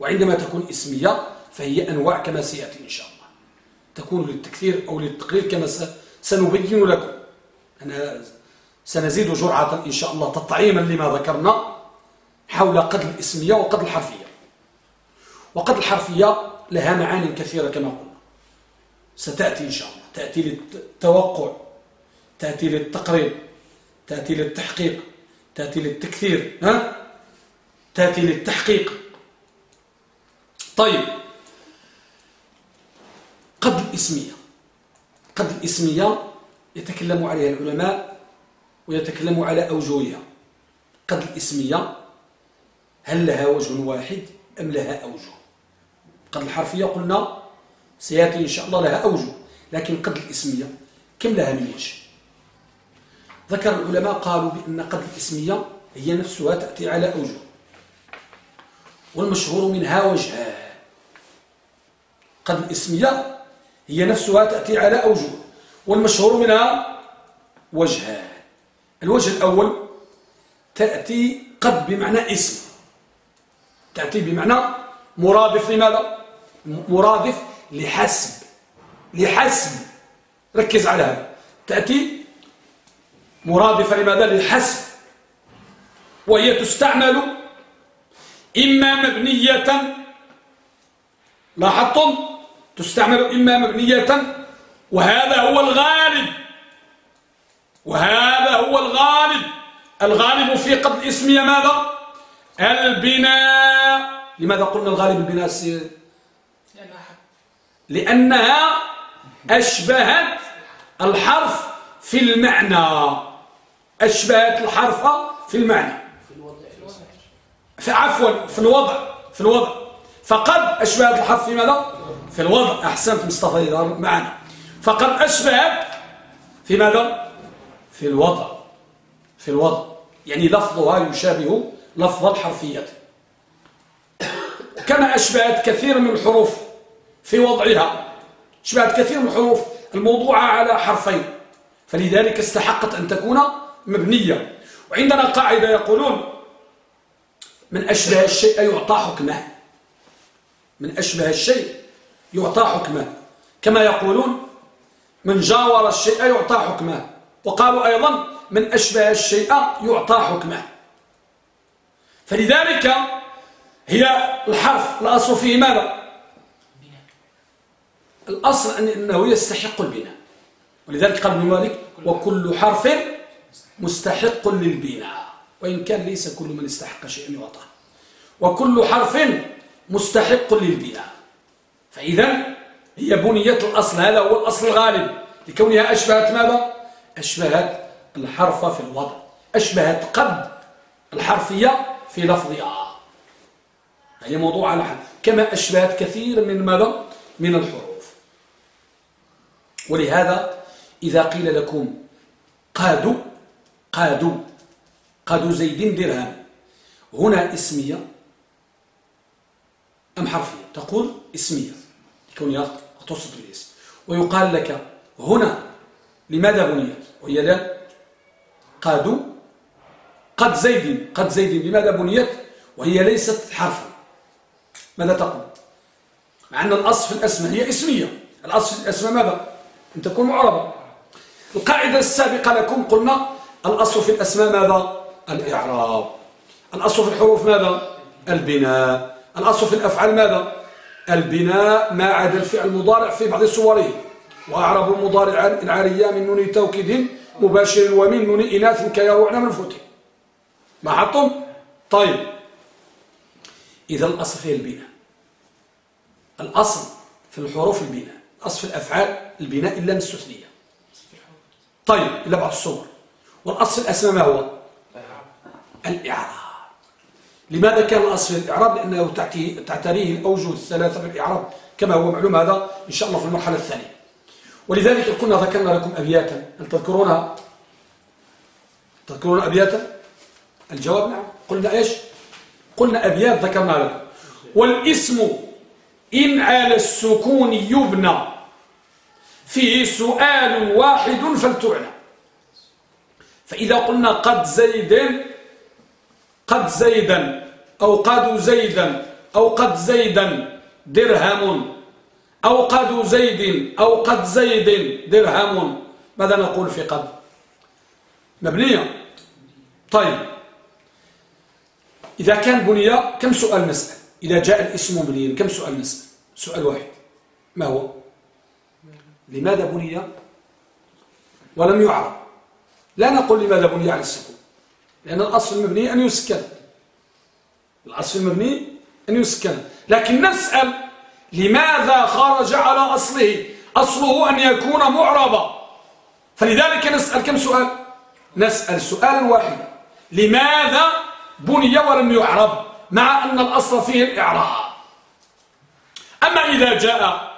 وعندما تكون اسمية فهي أنواع كما سيأتي إن شاء الله. تكون للتكثير أو للتقليل كما سنبين لكم. أنا سنزيد جرعة إن شاء الله تطعيما لما ذكرنا حول قد الإسمية وقد الحرفية. وقد الحرفية لها معاني كثيرة كما قلنا. ستأتي إن شاء الله. تأتي للتوقع تأتي للتقريب تأتي للتحقيق تأتي للتكثير ها؟ تأتي للتحقيق. طيب. قد الإسمية. قد الإسمية يتكلم عليها العلماء ويتكلم على أوجهها قد الإسمية هل لها وجه واحد أم لها أوجه؟ قد الحرفية قلنا سيأتي إن شاء الله لها أوجه لكن قد الإسمية كم لها من وجه؟ ذكر العلماء قالوا بأن قد الإسمية هي نفسها تأتي على أوجه. والمشهور منها وجهان قد الإسمية هي نفسها تأتي على أوجه. والمشهور منها وجهان الوجه الأول تأتي قد بمعنى اسم. تأتي بمعنى مرادف لماذا؟ مرادف لحسب. لحسب. ركز على هذا. تأتي مرادفة لماذا؟ للحسب. وهي تستعمل إما مبنية لاحظتم؟ تستعمل إما مبنية وهذا هو الغالب. وهذا هو الغالب. الغالب في قبل اسمية ماذا؟ البناء. لماذا قلنا الغالب البناء لأنها أشبهت الحرف في المعنى. أشبهت الحرف في المعنى. في عفوا في الوضع في الوضع. فقد أشبهت الحرف في ماذا؟ في الوضع. أحسنت مصطفى معنا. فقد أشبهت في ماذا؟ في الوضع. في الوضع. يعني لفظها يشابه لفظ الحرفية. كما أشبهت كثير من الحروف في وضعها. أشبهت كثير من الحروف الموضوعة على حرفين. فلذلك استحقت أن تكون مبنية. وعندنا قاعدة يقولون من أشبه الشيء يعطى حكمه. من أشبه الشيء يعطى حكمه. كما يقولون من جاور الشيء يعطى حكمه. وقالوا أيضا من أشبه الشيء يعطى حكمه. فلذلك هي الحرف الأصل فيه ماذا؟ الأصل أنه يستحق البناء. ولذلك قال ابن مالك وكل حرف مستحق للبناء. وإن كان ليس كل من استحق شيئا يعطى. وكل حرف مستحق للبناء. فإذا هي بنية الأصل هذا هو الأصل الغالب. لكونها أشبهت ماذا؟ أشبهت الحرف في الوضع. أشبهت قد الحرفية في لفظها. هي موضوع على حد كما أشبهت كثير من ماذا؟ من الحروف. ولهذا إذا قيل لكم قادوا قادوا قادوا زيد درهم هنا اسمية أم حرفية؟ تقول اسمية. لكونها تصف الاسم ويقال لك هنا لماذا بنيت؟ وهي لا. قاد قد زيد قد زيد لماذا بنيت؟ وهي ليست حرفا. ماذا تقول؟ مع أن الأصل في الأسماء هي اسمية. الأصل في الأسماء ماذا؟ أن تكون معربة القاعدة السابقة لكم قلنا الأصل في الأسماء ماذا؟ الإعراب. الأصل في الحروف ماذا؟ البناء. الأصل في الأفعال ماذا؟ البناء ما عدا الفعل المضارع في بعض صوره. وأعرب المضارع العارية من نون توكيد مباشر ومن نون إناث كيروعن من فتح ما حطم طيب. إذا الأصل في البناء. الأصل في الحروف البناء. الأصل في الأفعال البناء إلا مستثنية طيب إلا بعض الصور. والأصل الأسماء ما هو؟ الإعراب. لماذا كان الأصل في الإعراب؟ لأنه تعتريه الأوجه الثلاثة في الإعراب كما هو معلوم هذا إن شاء الله في المرحلة الثانية. ولذلك كنا ذكرنا لكم أبياتا. هل تذكرونها؟ تذكرون أبياتا؟ الجواب نعم. قلنا إيش؟ قلنا أبيات ذكرنا لكم. والاسم إن على السكون يبنى فيه سؤال واحد فلتعنى. فإذا قلنا قد زيد قد زيدا أو قد زيدا أو قد زيدا درهم أو قد زيد أو قد زيد درهم. ماذا نقول في قد؟ مبنية. طيب. إذا كان بنية كم سؤال نسأل؟ إذا جاء الاسم بنيا كم سؤال نسأل؟ سؤال واحد. ما هو؟ لماذا بني؟ ولم يعرب. لا نقول لماذا بني على السكون. لأن الأصل المبني أن يسكن. الأصل المبني أن يسكن. لكن نسأل لماذا خرج على أصله؟ أصله أن يكون معربا فلذلك نسأل كم سؤال؟ نسأل سؤالا واحدا. لماذا بني ولم يعرب مع أن الأصل فيه الإعراب؟ أما إذا جاء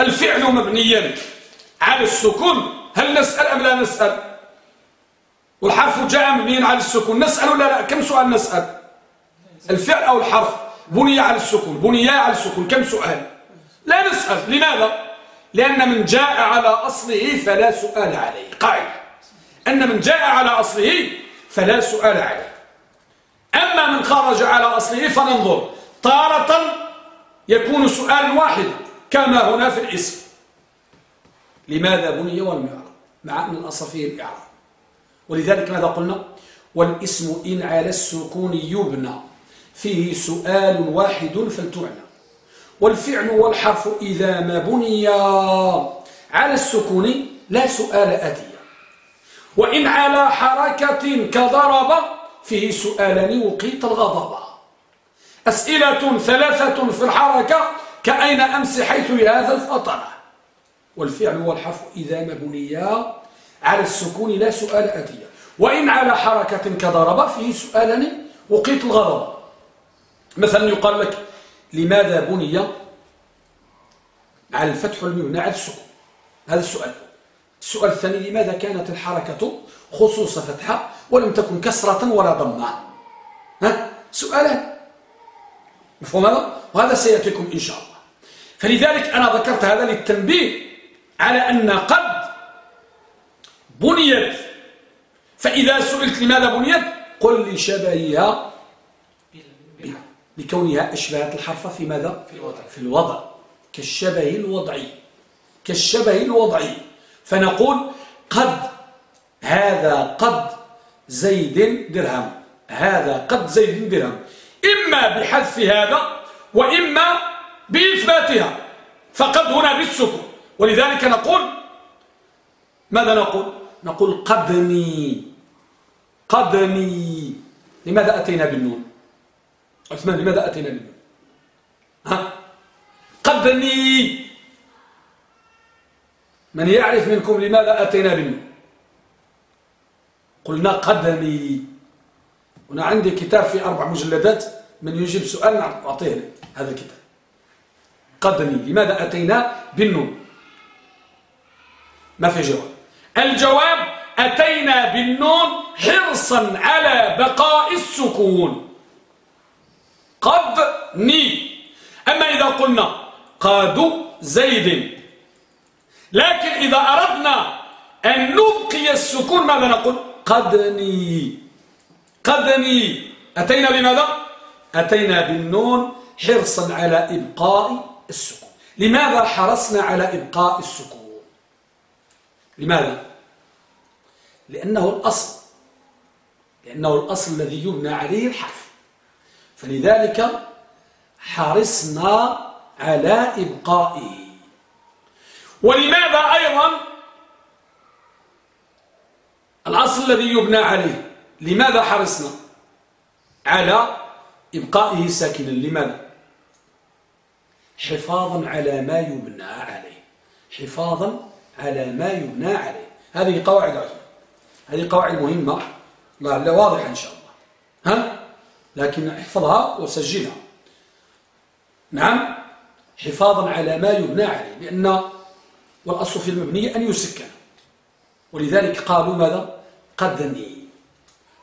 الفعل مبنيا على السكون هل نسأل أم لا نسأل؟ والحرف جاء مبنيا على السكون؟ نسأل ولا لا؟ كم سؤال نسأل؟ الفعل أو الحرف؟ بني على السكون بني على السكون كم سؤال؟ لا نسأل لماذا؟ لأن من جاء على أصله فلا سؤال عليه. قاعدة. أن من جاء على أصله فلا سؤال عليه. أما من خرج على أصله فننظر. تارة يكون سؤال واحد كما هنا في الاسم. لماذا بني ولم يعرف مع أن الأصل فيه الإعراب. ولذلك ماذا قلنا؟ والاسم إن على السكون يبنى. فيه سؤال واحد فلتعنى. والفعل والحرف إذا ما بني على السكون لا سؤال أتي. وإن على حركة كضرب فيه سؤالان وقيت الغضب. أسئلة ثلاثة في الحركة كأين أمس حيث هذا الفطنة والفعل والحرف إذا مبنيا على السكون لا سؤال أتي وإن على حركة كضرب فيه سؤالان وقيت الغضب. مثلا يقال لك لماذا بني على الفتح المبنى على السكون. هذا السؤال. السؤال الثاني لماذا كانت الحركة خصوص فتحة ولم تكن كسرة ولا ضمة؟ ها؟ سؤالان. مفهوم هذا؟ وهذا سيأتيكم إن شاء الله. فلذلك أنا ذكرت هذا للتنبيه على أن قد بنيت. فإذا سئلت لماذا بنيت قل لشبهها لكونها أشبهت الحرف في ماذا؟ في الوضع, في الوضع. كالشبه الوضعي. كالشبه الوضعي. فنقول قد هذا قد زيد درهم. هذا قد زيد درهم. إما بحذف هذا وإما بإثباتها. فقد هنا بالسكون. ولذلك نقول ماذا نقول؟ نقول قدني قدني لماذا أتينا بالنون؟ عثمان لماذا أتينا بالنون؟ ها؟ قدني من يعرف منكم لماذا أتينا بالنون؟ قلنا قدمي هنا عندي كتاب في أربع مجلدات من يجيب سؤال أعطيه هذا الكتاب. قدمي لماذا أتينا بالنون؟ ما في جواب. الجواب أتينا بالنون حرصا على بقاء السكون. قد ني. أما إذا قلنا قاد زيد. لكن إذا أردنا أن نبقي السكون ماذا نقول؟ قدني قدني أتينا بماذا؟ أتينا بالنون حرصا على إبقاء السكون. لماذا حرصنا على إبقاء السكون؟ لماذا؟ لأنه الأصل لأنه الأصل الذي يبنى عليه الحرف. فلذلك حرصنا على إبقائه. ولماذا أيضا؟ الأصل الذي يبنى عليه. لماذا حرصنا؟ على إبقائه ساكنا. لماذا؟ حفاظا على ما يبنى عليه. حفاظا على ما يبنى عليه. هذه قواعد عظمى هذه قواعد مهمة. لا واضحة إن شاء الله. ها؟ لكن احفظها وسجلها. نعم. حفاظا على ما يبنى عليه. لأن والأصل في المبنية أن يسكن. ولذلك قالوا ماذا؟ قدني.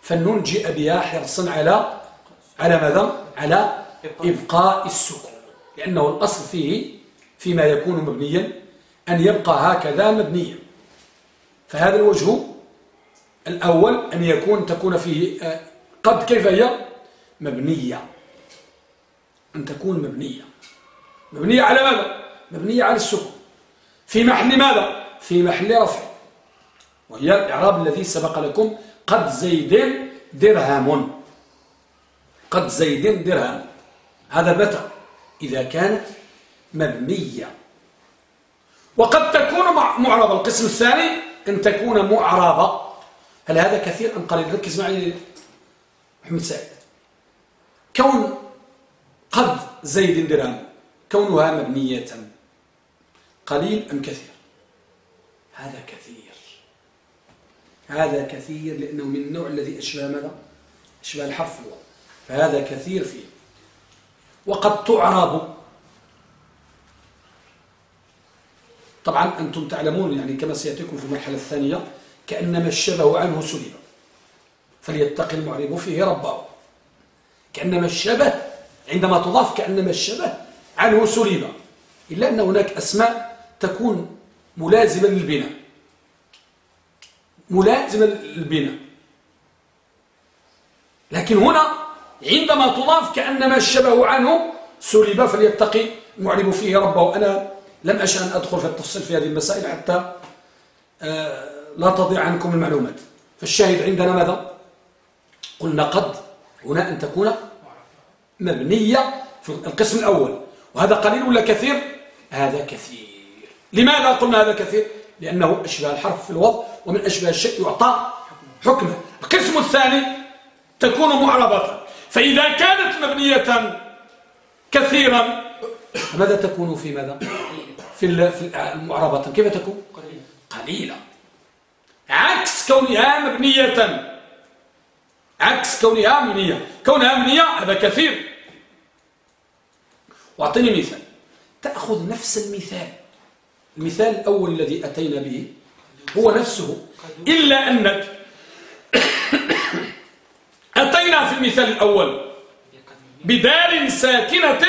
فالنون جاء بها حرصا على على ماذا؟ على إبقاء السكون. لأنه الأصل فيه فيما يكون مبنيا أن يبقى هكذا مبنيا. فهذا الوجه الأول أن يكون تكون فيه آه، قد كيف هي؟ مبنية. أن تكون مبنية. مبنية على ماذا؟ مبنية على السكون. في محل ماذا؟ في محل رفع. وهي الإعراب الذي سبق لكم قد زيد درهم. قد زيد درهم. هذا متى إذا كانت مبنية. وقد تكون معربة القسم الثاني أن تكون معربة هل هذا كثير أم قليل؟ ركز معي محمد سعيد. كون قد زيد درهم كونها مبنية. قليل أم كثير؟ هذا كثير. هذا كثير لأنه من النوع الذي أشبه ماذا؟ أشبه الحرف فهذا كثير فيه. وقد تعرب طبعا أنتم تعلمون يعني كما سيأتيكم في المرحلة الثانية كأنما الشبه عنه سلب فليتقي المعرب فيه ربه. كأنما الشبه عندما تضاف كأنما الشبه عنه سلب إلا أن هناك أسماء تكون ملازمة للبناء. ملازمة للبناء. لكن هنا عندما تضاف كأنما الشبه عنه سلب فليتقي المعرب فيه ربه. أنا لم أشأ أن أدخل في التفصيل في هذه المسائل حتى آه، لا تضيع عنكم المعلومات. فالشاهد عندنا ماذا؟ قلنا قد هنا أن تكون مبنية في القسم الأول. وهذا قليل ولا كثير؟ هذا كثير. لماذا قلنا هذا كثير؟ لأنه أشبه الحرف في الوضع ومن أشبه الشيء يعطى حكمه. القسم الثاني تكون معربة فإذا كانت مبنية كثيرا ماذا تكون في ماذا؟ في المعربة. كيف تكون؟ قليلة. عكس كونها مبنية. عكس كونها مبنية. كونها مبنية هذا كثير. واعطيني مثال. تأخذ نفس المثال. المثال الأول الذي أتينا به هو نفسه. إلا أنك *coughs* أتينا في المثال الأول بدار ساكنة.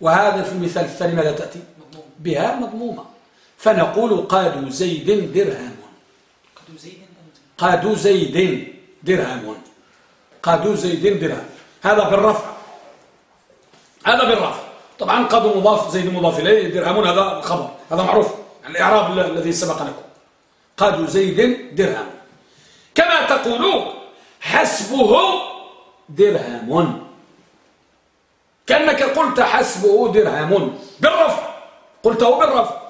وهذا في المثال الثاني ماذا تأتي؟ بها مضمومة. فنقول قاد زيد درهم. قاد زيد درهم. قاد زيد درهم. هذا بالرفع. هذا بالرفع. طبعا قاد مضاف زيد مضاف إليه. درهم هذا خبر. هذا معروف. الإعراب الذي سبق لكم. قاد زيد درهم. كما تقولون حسبه درهم. كأنك قلت حسبه درهم. بالرفع. قلته بالرفع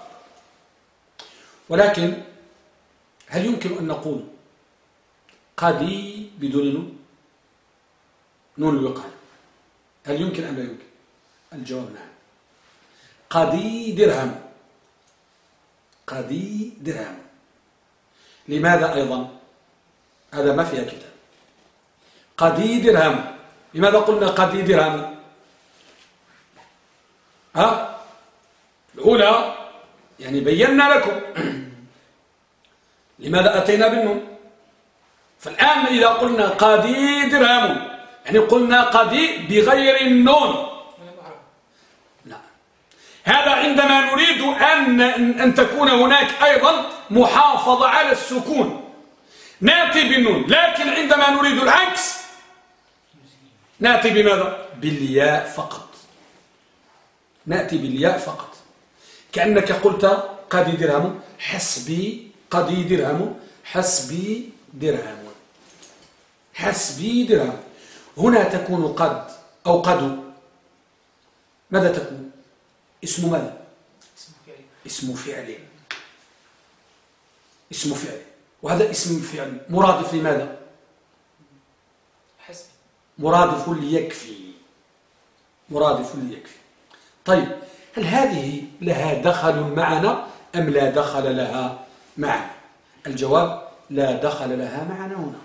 ولكن هل يمكن أن نقول قدي بدون نون؟ نون الوقاية هل يمكن أم لا يمكن؟ الجواب نعم. قدي درهم. قدي درهم. لماذا أيضا؟ هذا ما فيها كتاب. قدي درهم. لماذا قلنا قدي درهم؟ ها؟ الأولى يعني بينا لكم *clears throat* لماذا أتينا بالنون. فالآن إذا قلنا قدي درهم يعني قلنا قدي بغير النون. لا. هذا عندما نريد أن, أن تكون هناك أيضا محافظة على السكون. نأتي بالنون لكن عندما نريد العكس نأتي بماذا؟ بالياء فقط. نأتي بالياء فقط. كأنك قلت قد درهم. حسبي قد درهم. حسبي درهم. حسبي درهم. هنا تكون قد أو قد ماذا تكون؟ اسم ماذا؟ اسم فعل. اسم فعل. وهذا اسم فعل. مرادف لماذا؟ مرادف ليكفي. مرادف ليكفي. طيب. هل هذه لها دخل معنا أم لا دخل لها معنا؟ الجواب لا دخل لها معنا هنا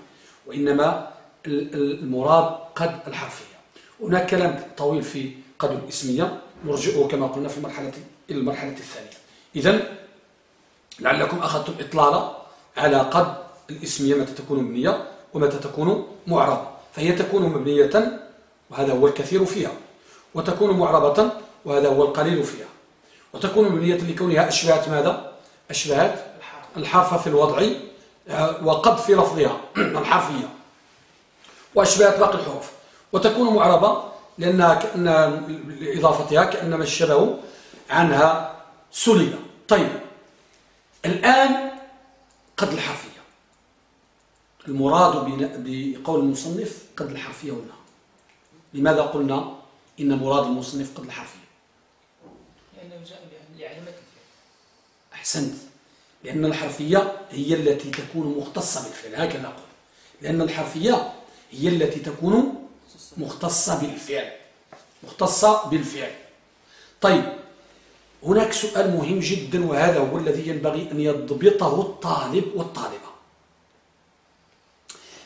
وإنما المراد قد الحرفية. هناك كلام طويل في قد الإسمية نرجئه كما قلنا في المرحلة إلى المرحلة الثانية. إذا لعلكم أخذتم إطلالة على قد الإسمية متى تكون مبنية ومتى تكون معربة. فهي تكون مبنية وهذا هو الكثير فيها وتكون معربة وهذا هو القليل فيها. وتكون مبنية لكونها أشبهت ماذا؟ أشبهت الحرف في الوضع آه، وقد في لفظها *clears throat* الحرفية. وأشبهت باقي الحروف. وتكون معربة لأنها كأن لإضافتها كأنما الشبه عنها سلب. طيب الآن قد الحرفية. المراد بقول المصنف قد الحرفية هنا. لماذا قلنا إن مراد المصنف قد الحرفية لأنه جاء لعلمة أحسنت لأن الحرفية هي التي تكون مختصة بالفعل. هكذا أقول. لأن الحرفية هي التي تكون مختصة بالفعل. مختصة بالفعل. طيب هناك سؤال مهم جدا وهذا هو الذي ينبغي أن يضبطه الطالب والطالبة.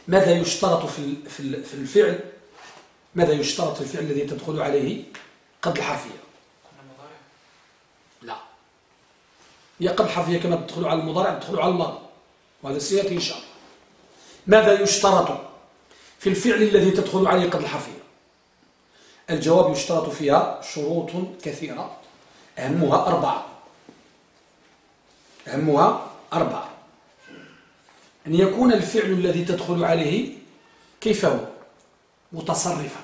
ماذا يشترط في الفعل؟ ماذا يشترط في الفعل الذي تدخل عليه قد الحرفية لا هي قد الحرفية كما تدخل على المضارع تدخل على الماضي. وهذا سيأتي إن شاء الله. ماذا يشترط في الفعل الذي تدخل عليه قد الحرفية الجواب يشترط فيها شروط كثيرة. أهمها أربعة. أهمها أربعة. أن يكون الفعل الذي تدخل عليه كيف هو؟ متصرفا.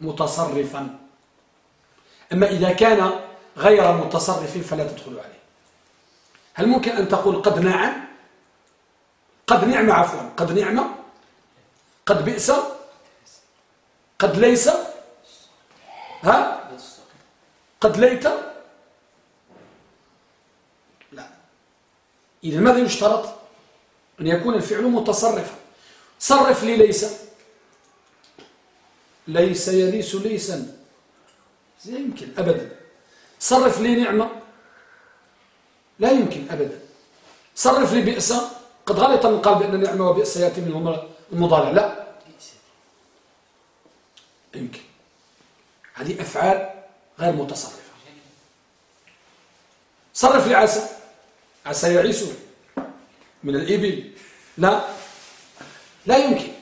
متصرفا. أما إذا كان غير متصرف فلا تدخل عليه. هل ممكن أن تقول قد نعم؟ قد نعم عفوا. قد نعم قد بئس قد ليس ها؟ قد ليت؟ لا. إذا ماذا يشترط؟ أن يكون الفعل متصرفا. صرف لي ليس. ليس يليس ليسا. لا يمكن أبدا. صرف لي نعمة. لا يمكن أبدا. صرف لي بئس. قد غلط من قال بأن نعمة وبئس يأتي منه المضارع. لا. يمكن. هذه أفعال غير متصرفة. صرف لي عسى. عسى يعيس من الإبل. لا. لا يمكن.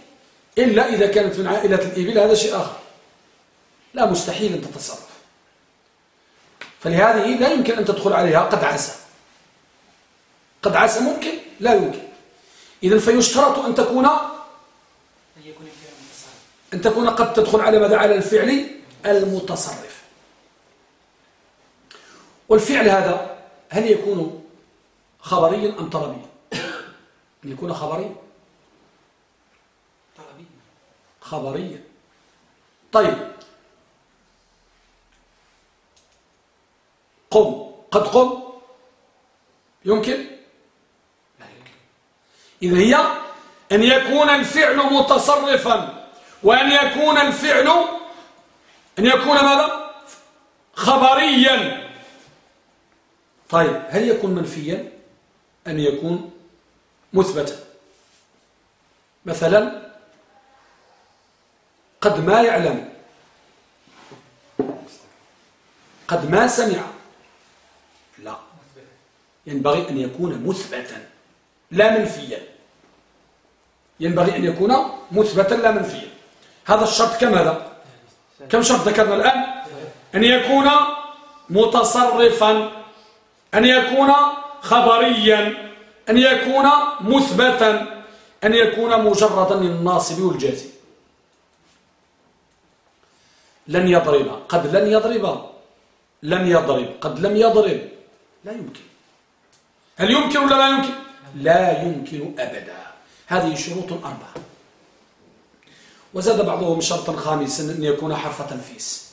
إلا إذا كانت من عائلة الإبل. هذا شيء آخر. لا مستحيل أن تتصرف. فلهذه لا يمكن أن تدخل عليها. قد عسى. قد عسى ممكن لا يمكن. إذا فيشترط أن تكون أن تكون قد تدخل على ماذا؟ على الفعل المتصرف. والفعل هذا هل يكون خبريا أم طلبيا؟ أن يكون خبريا؟ خبريا. طيب قم. قد قم. يمكن؟ لا يمكن. إذا هي أن يكون الفعل متصرفا وأن يكون الفعل أن يكون ماذا؟ خبريا. طيب هل يكون منفيا؟ أن يكون مثبتا؟ مثلا قد ما يعلم قد ما سمع ينبغي أن يكون مثبتا لا منفيا. ينبغي أن يكون مثبتا لا منفيا. هذا الشرط كم هذا كم شرط ذكرنا الآن؟ أن يكون متصرفا أن يكون خبريا أن يكون مثبتا أن يكون مجردا للناصب والجازم لن يضرب. قد لن يضرب. لم يضرب. قد لم يضرب. لا يمكن. هل يمكن ولا لا يمكن؟ لا يمكن أبدا. هذه شروط أربعة. وزاد بعضهم شرطا خامسا أن يكون حرف تنفيس.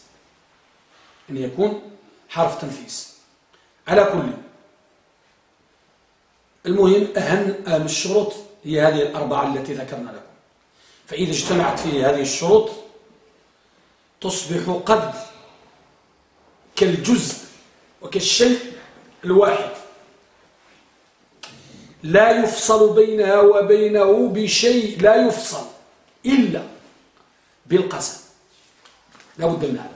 أن يكون حرف تنفيس. على كل. المهم أهم الشروط هي هذه الأربعة التي ذكرنا لكم. فإذا اجتمعت فيه هذه الشروط تصبح قد كالجزء وكالشيء الواحد. لا يفصل بينها وبينه بشيء لا يفصل إلا بالقسم. لا بد من هذا.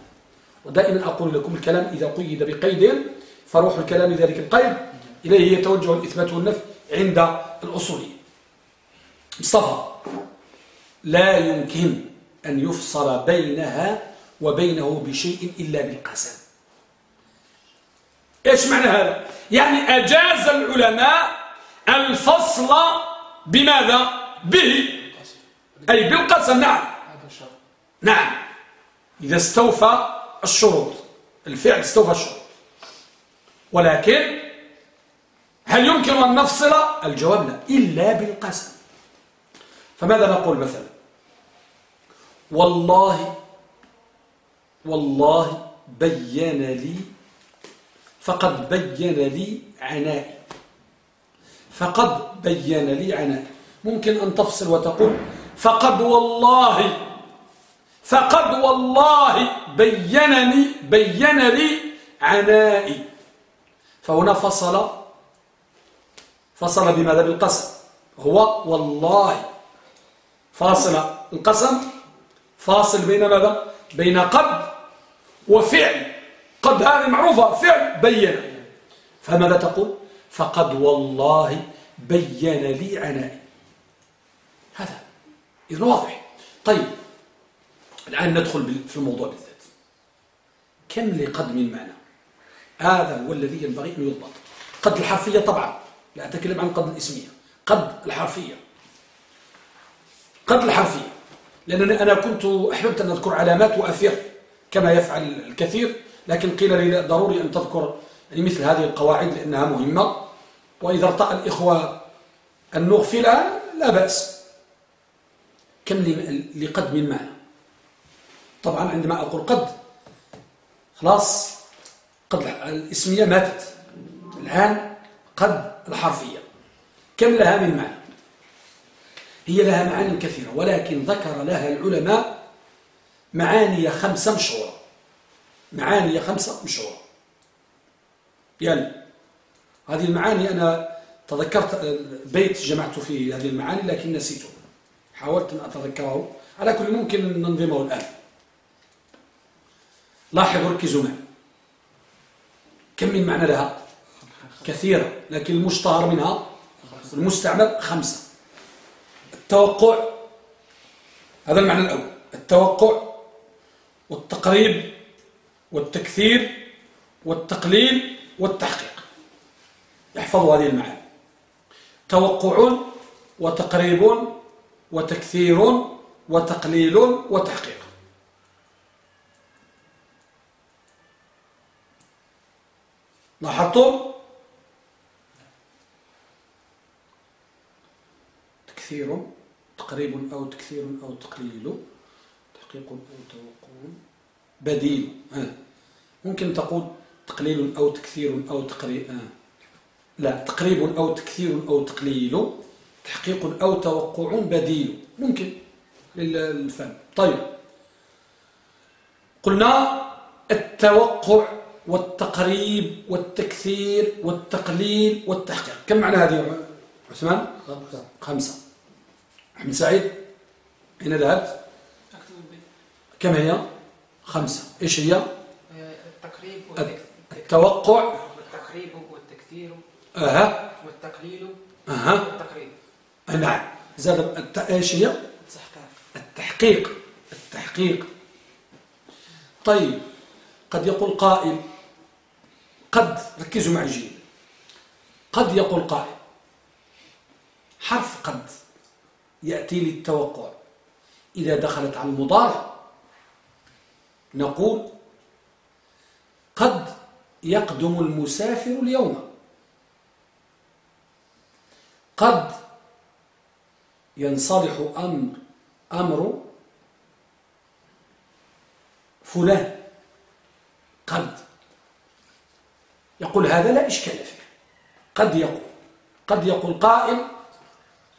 ودائما أقول لكم الكلام إذا قيد بقيد فروح الكلام ذلك القيد. إليه يتوجه الإثبات والنفي عند الأصولية مصطفى لا يمكن أن يفصل بينها وبينه بشيء إلا بالقسم. إيش معنى هذا؟ يعني أجاز العلماء الفصل بماذا؟ به. أي بالقسم نعم. نعم. إذا استوفى الشروط. الفعل استوفى الشروط. ولكن هل يمكن أن نفصل؟ الجواب لا إلا بالقسم. فماذا نقول مثلا؟ والله والله بين لي فقد بين لي عنائي. فقد بين لي عنائي ممكن أن تفصل وتقول فقد والله فقد والله بينني بين لي عنائي. فهنا فصل فصل بماذا بالقسم هو والله. فاصل القسم فاصل بين ماذا؟ بين قد وفعل. قد هذه معروفة فعل بين فماذا تقول؟ فقد والله بين لي عنائي هذا إذن واضح. طيب الآن ندخل في الموضوع بالذات. كم لقد من معنى؟ هذا هو الذي ينبغي أن يضبط. قد الحرفية طبعا لا أتكلم عن قد الاسمية قد الحرفية. قد الحرفية. لأنني أنا كنت أحببت أن أذكر علامات وأثير كما يفعل الكثير لكن قيل لي ضروري أن تذكر يعني مثل هذه القواعد لأنها مهمة. وإذا ارتأى الإخوة أن نغفلها لا بأس. كم لقد من معنى طبعا عندما أقول قد خلاص قد الإسمية ماتت. الآن قد الحرفية. كم لها من معنى هي لها معاني كثيرة ولكن ذكر لها العلماء معاني خمسة مشهورة. معاني خمسة مشهورة. يعني هذه المعاني أنا تذكرت بيت جمعت فيه هذه المعاني لكن نسيته. حاولت أن أتذكره. على كل ممكن ننظمه الآن. لاحظوا ركزوا معي. كم من معنى لها؟ كثيرة لكن المشتهر منها المستعمل خمسة. التوقع هذا المعنى الأول. التوقع والتقريب والتكثير والتقليل والتحقيق. احفظوا هذه المعاني. توقع وتقريب وتكثير وتقليل وتحقيق. لاحظتم؟ تكثير تقريب أو تكثير أو تقليل. تحقيق أو توقع بديل. ممكن تقول تقليل أو تكثير أو تقريب آه. لا تقريب أو تكثير أو تقليل تحقيق أو توقع بديل ممكن للفهم طيب قلنا التوقع والتقريب والتكثير والتقليل والتحقيق. كم معنى هذه عثمان؟ خمسة. أحمد سعيد أين ذهبت؟ كم هي؟ خمسة. إيش هي؟ التقريب التوقع. والتقريب والتكثير. أها. والتقليل. أها. والتقريب. نعم. زاد إيش هي؟ التحقيق. التحقيق. طيب. قد يقول قائل. قد. ركزوا معي جيد. قد يقول قائل. حرف قد يأتي للتوقع. إذا دخلت على المضارع نقول قد يقدم المسافر اليوم. قد ينصلح أمر أمر فلان. قد. يقول هذا لا إشكال فيه. قد يقول. قد يقول قائل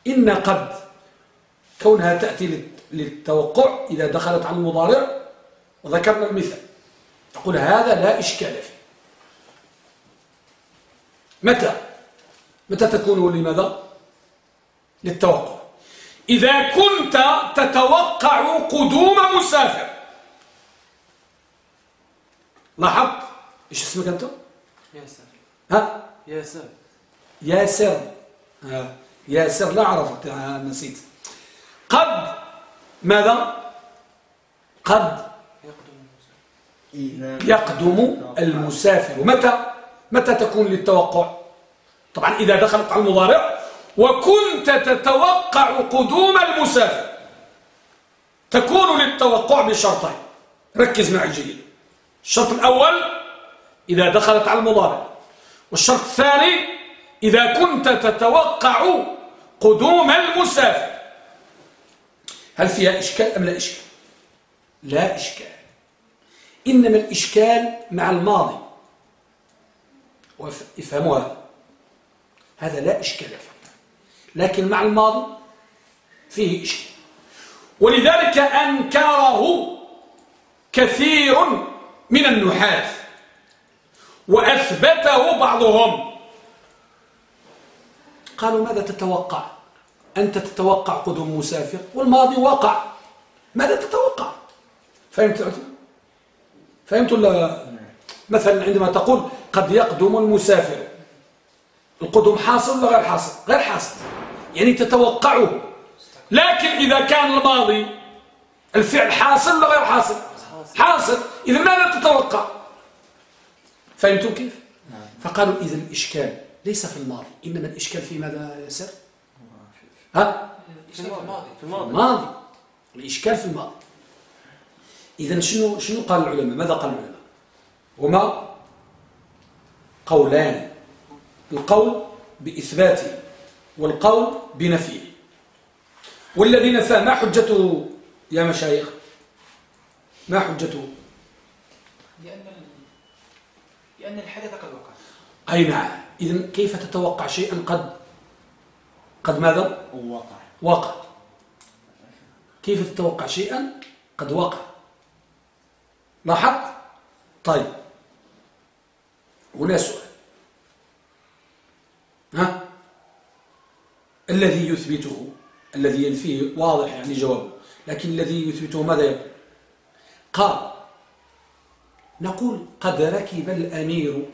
إن قد. كونها تأتي للتوقع إذا دخلت على المضارع وذكرنا المثال. تقول هذا لا إشكال فيه. متى؟ متى تكون لماذا للتوقع. إذا كنت تتوقع قدوم مسافر. لاحظت؟ إيش اسمك أنت؟ ياسر. ها؟ ياسر. ياسر. ها ياسر. لا عرفت نسيت. قد ماذا؟ قد يقدم المسافر. متى؟ متى تكون للتوقع؟ طبعا إذا دخلت على المضارع وكنت تتوقع قدوم المسافر تكون للتوقع بشرطين. ركز معي جيد. الشرط الأول إذا دخلت على المضارع. والشرط الثاني إذا كنت تتوقع قدوم المسافر هل فيها إشكال أم لا إشكال؟ لا إشكال. إنما الإشكال مع الماضي. وافهموها هذا لا إشكال فيه. لكن مع الماضي فيه إشكال. ولذلك أنكره كثير من النحاة وأثبته بعضهم. قالوا ماذا تتوقع؟ أنت تتوقع قدوم مسافر والماضي وقع ماذا تتوقع؟ فهمت فهمت ولا مثلا عندما تقول قد يقدم المسافر القدوم حاصل ولا غير حاصل؟ غير حاصل. يعني تتوقعه. لكن إذا كان الماضي الفعل حاصل ولا غير حاصل؟ حاصل. إذا ماذا تتوقع؟ فهمتم كيف؟ فقالوا إذا الإشكال ليس في الماضي. إنما الإشكال في ماذا يسر ها؟ في الماضي. في الماضي. الإشكال في الماضي. إذا شنو شنو قال العلماء؟ ماذا قال العلماء؟ هما قولان. القول بإثباته والقول بنفيه. والذي نفاه ما حجته يا مشايخ؟ ما حجته لأن لأن الحدث قد وقع. أي نعم. إذن كيف تتوقع شيئا قد قد ماذا؟ وقع. وقع. كيف تتوقع شيئا قد وقع؟ لاحظت؟ طيب. هنا سؤال. ها؟ الذي يثبته الذي ينفيه واضح يعني جوابه لكن الذي يثبته ماذا؟ يقول قال نقول قد ركب الأمير.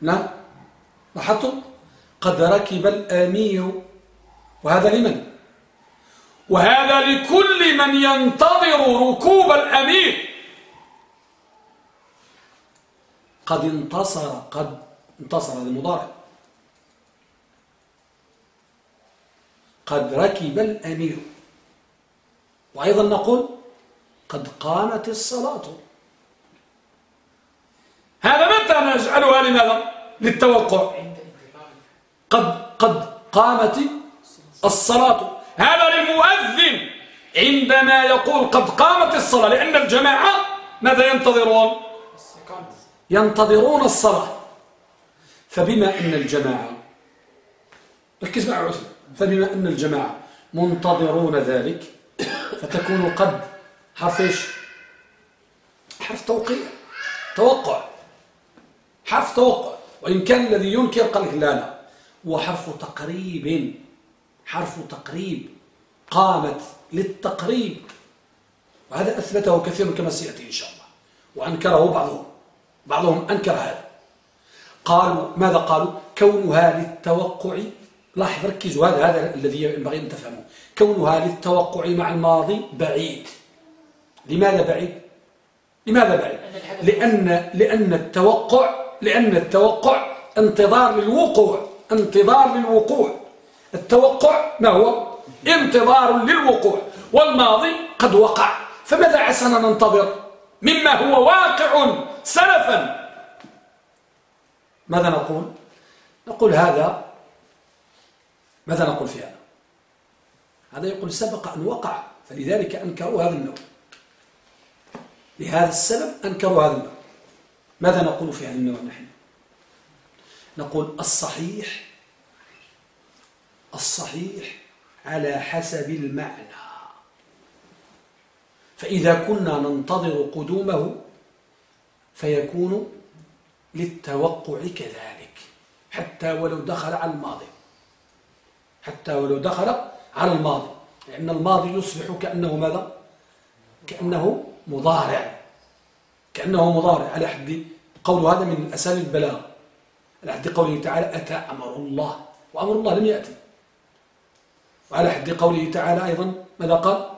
نعم؟ لاحظتم؟ قد ركب الأمير. وهذا لمن؟ وهذا لكل من ينتظر ركوب الأمير. قد انتصر قد انتصر هذا المضارع. قد ركب الأمير. وأيضا نقول قد قامت الصلاة. هذا متى نجعلها لماذا؟ للتوقع. قد قد قامت الصلاة. هذا للمؤذن عندما يقول قد قامت الصلاة لأن الجماعة ماذا ينتظرون؟ ينتظرون الصلاة. فبما أن الجماعة ركز مع عثمان فبما أن الجماعة منتظرون ذلك فتكون قد حرف إيش؟ حرف توقيع توقع. حرف توقع وإن كان الذي ينكر قال لك لا لا. هو حرف تقريب حرف تقريب قامت للتقريب. وهذا أثبته كثير كما سيأتي إن شاء الله. وأنكره بعضهم. بعضهم أنكر هذا. قالوا ماذا قالوا؟ كونها للتوقع لاحظ ركزوا. هذا هذا الذي ينبغي أن تفهموا. كونها للتوقع مع الماضي بعيد. لماذا بعيد؟ لماذا بعيد؟ لأن, لأن التوقع لأن التوقع انتظار للوقوع. انتظار للوقوع. التوقع ما هو؟ انتظار للوقوع. والماضي قد وقع. فماذا عسنا ننتظر؟ مما هو واقع سلفا. ماذا نقول؟ نقول هذا ماذا نقول في هذا؟ هذا يقول سبق أن وقع فلذلك أنكروا هذا النوع. لهذا السبب أنكروا هذا النوع. ماذا نقول في هذا النوع نحن؟ نقول الصحيح الصحيح على حسب المعنى. فإذا كنا ننتظر قدومه فيكون للتوقع كذلك حتى ولو دخل على الماضي. حتى ولو دخل على الماضي. لأن الماضي يصبح كأنه ماذا؟ كأنه مضارع. كأنه مضارع. على حد قول هذا من أساليب البلاغ على حد قوله تعالى أتى أمر الله؟ وأمر الله لم يأتي. وعلى حد قوله تعالى أيضا ماذا قال؟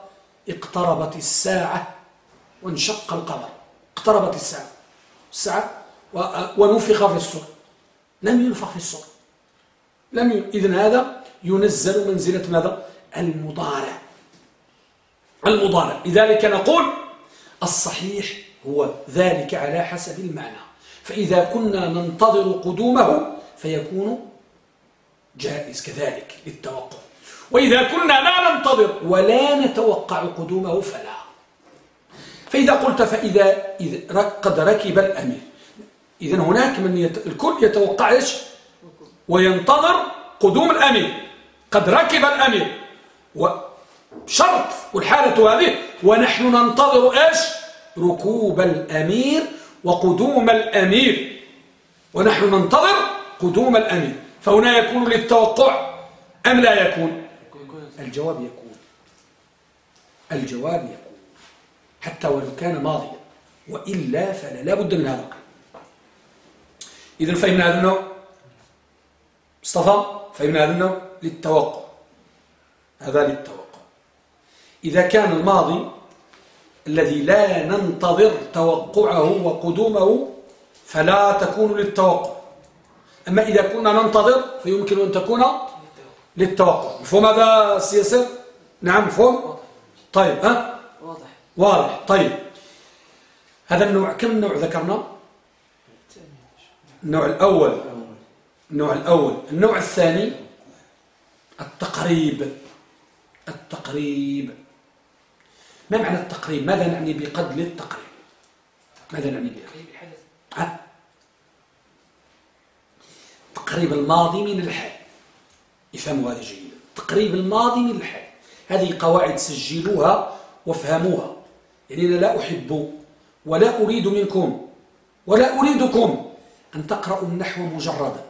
اقتربت الساعة وانشق القمر. اقتربت الساعة. الساعة ونفخ في الصور. لم ينفخ في الصور. لم ي... إذن هذا ينزل منزلة ماذا؟ المضارع. المضارع. لذلك نقول الصحيح هو ذلك على حسب المعنى. فإذا كنا ننتظر قدومه فيكون جائز كذلك للتوقع. وإذا كنا لا ننتظر ولا نتوقع قدومه فلا. فإذا قلت فإذا إذا قد ركب الأمير. إذا هناك من يت... الكل يتوقع إيش؟ وينتظر قدوم الأمير. قد ركب الأمير. وشرط والحالة هذه ونحن ننتظر إيش؟ ركوب الأمير وقدوم الأمير. ونحن ننتظر قدوم الأمير. فهنا يكون للتوقع أم لا يكون؟ الجواب يكون. الجواب يكون. حتى ولو كان ماضيا. وإلا فلا لا بد من هذا. إذا فهمنا هذا النوع. مصطفى فهمنا هذا النوع. للتوقع. هذا للتوقع. إذا كان الماضي الذي لا ننتظر توقعه وقدومه فلا تكون للتوقع. أما إذا كنا ننتظر فيمكن أن تكون للتوقع. مفهوم هذا السياسة نعم مفهوم؟ طيب ها؟ واضح. واضح. طيب. هذا النوع كم نوع ذكرنا؟ النوع الأول. النوع الأول. النوع الثاني. التقريب. التقريب. ما معنى التقريب؟ ماذا نعني بقد للتقريب ماذا نعني بقد تقريب الماضي من الحال. افهموا هذا جيدا تقريب الماضي من الحال. هذه قواعد سجلوها وافهموها. يعني أنا لا أحب ولا أريد منكم ولا أريدكم أن تقرأوا النحو مجردا.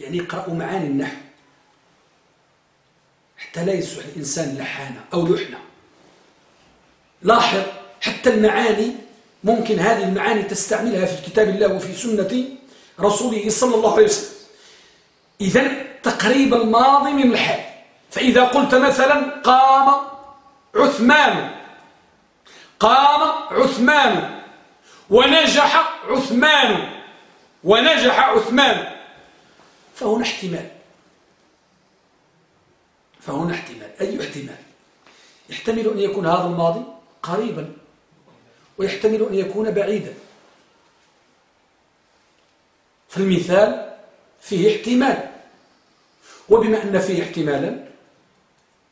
يعني اقرأوا معاني النحو. حتى لا يصبح الإنسان لحانة أو لحنة. لاحظ حتى المعاني ممكن هذه المعاني تستعملها في كتاب الله وفي سنة رسوله صلى الله عليه وسلم. إذن تقريب الماضي من الحال. فإذا قلت مثلا قام عثمان قام عثمان ونجح عثمان ونجح عثمان فهنا احتمال. فهنا احتمال. أي احتمال؟ يحتمل أن يكون هذا الماضي قريبا ويحتمل أن يكون بعيدا. فالمثال فيه احتمال. وبما أن فيه احتمالا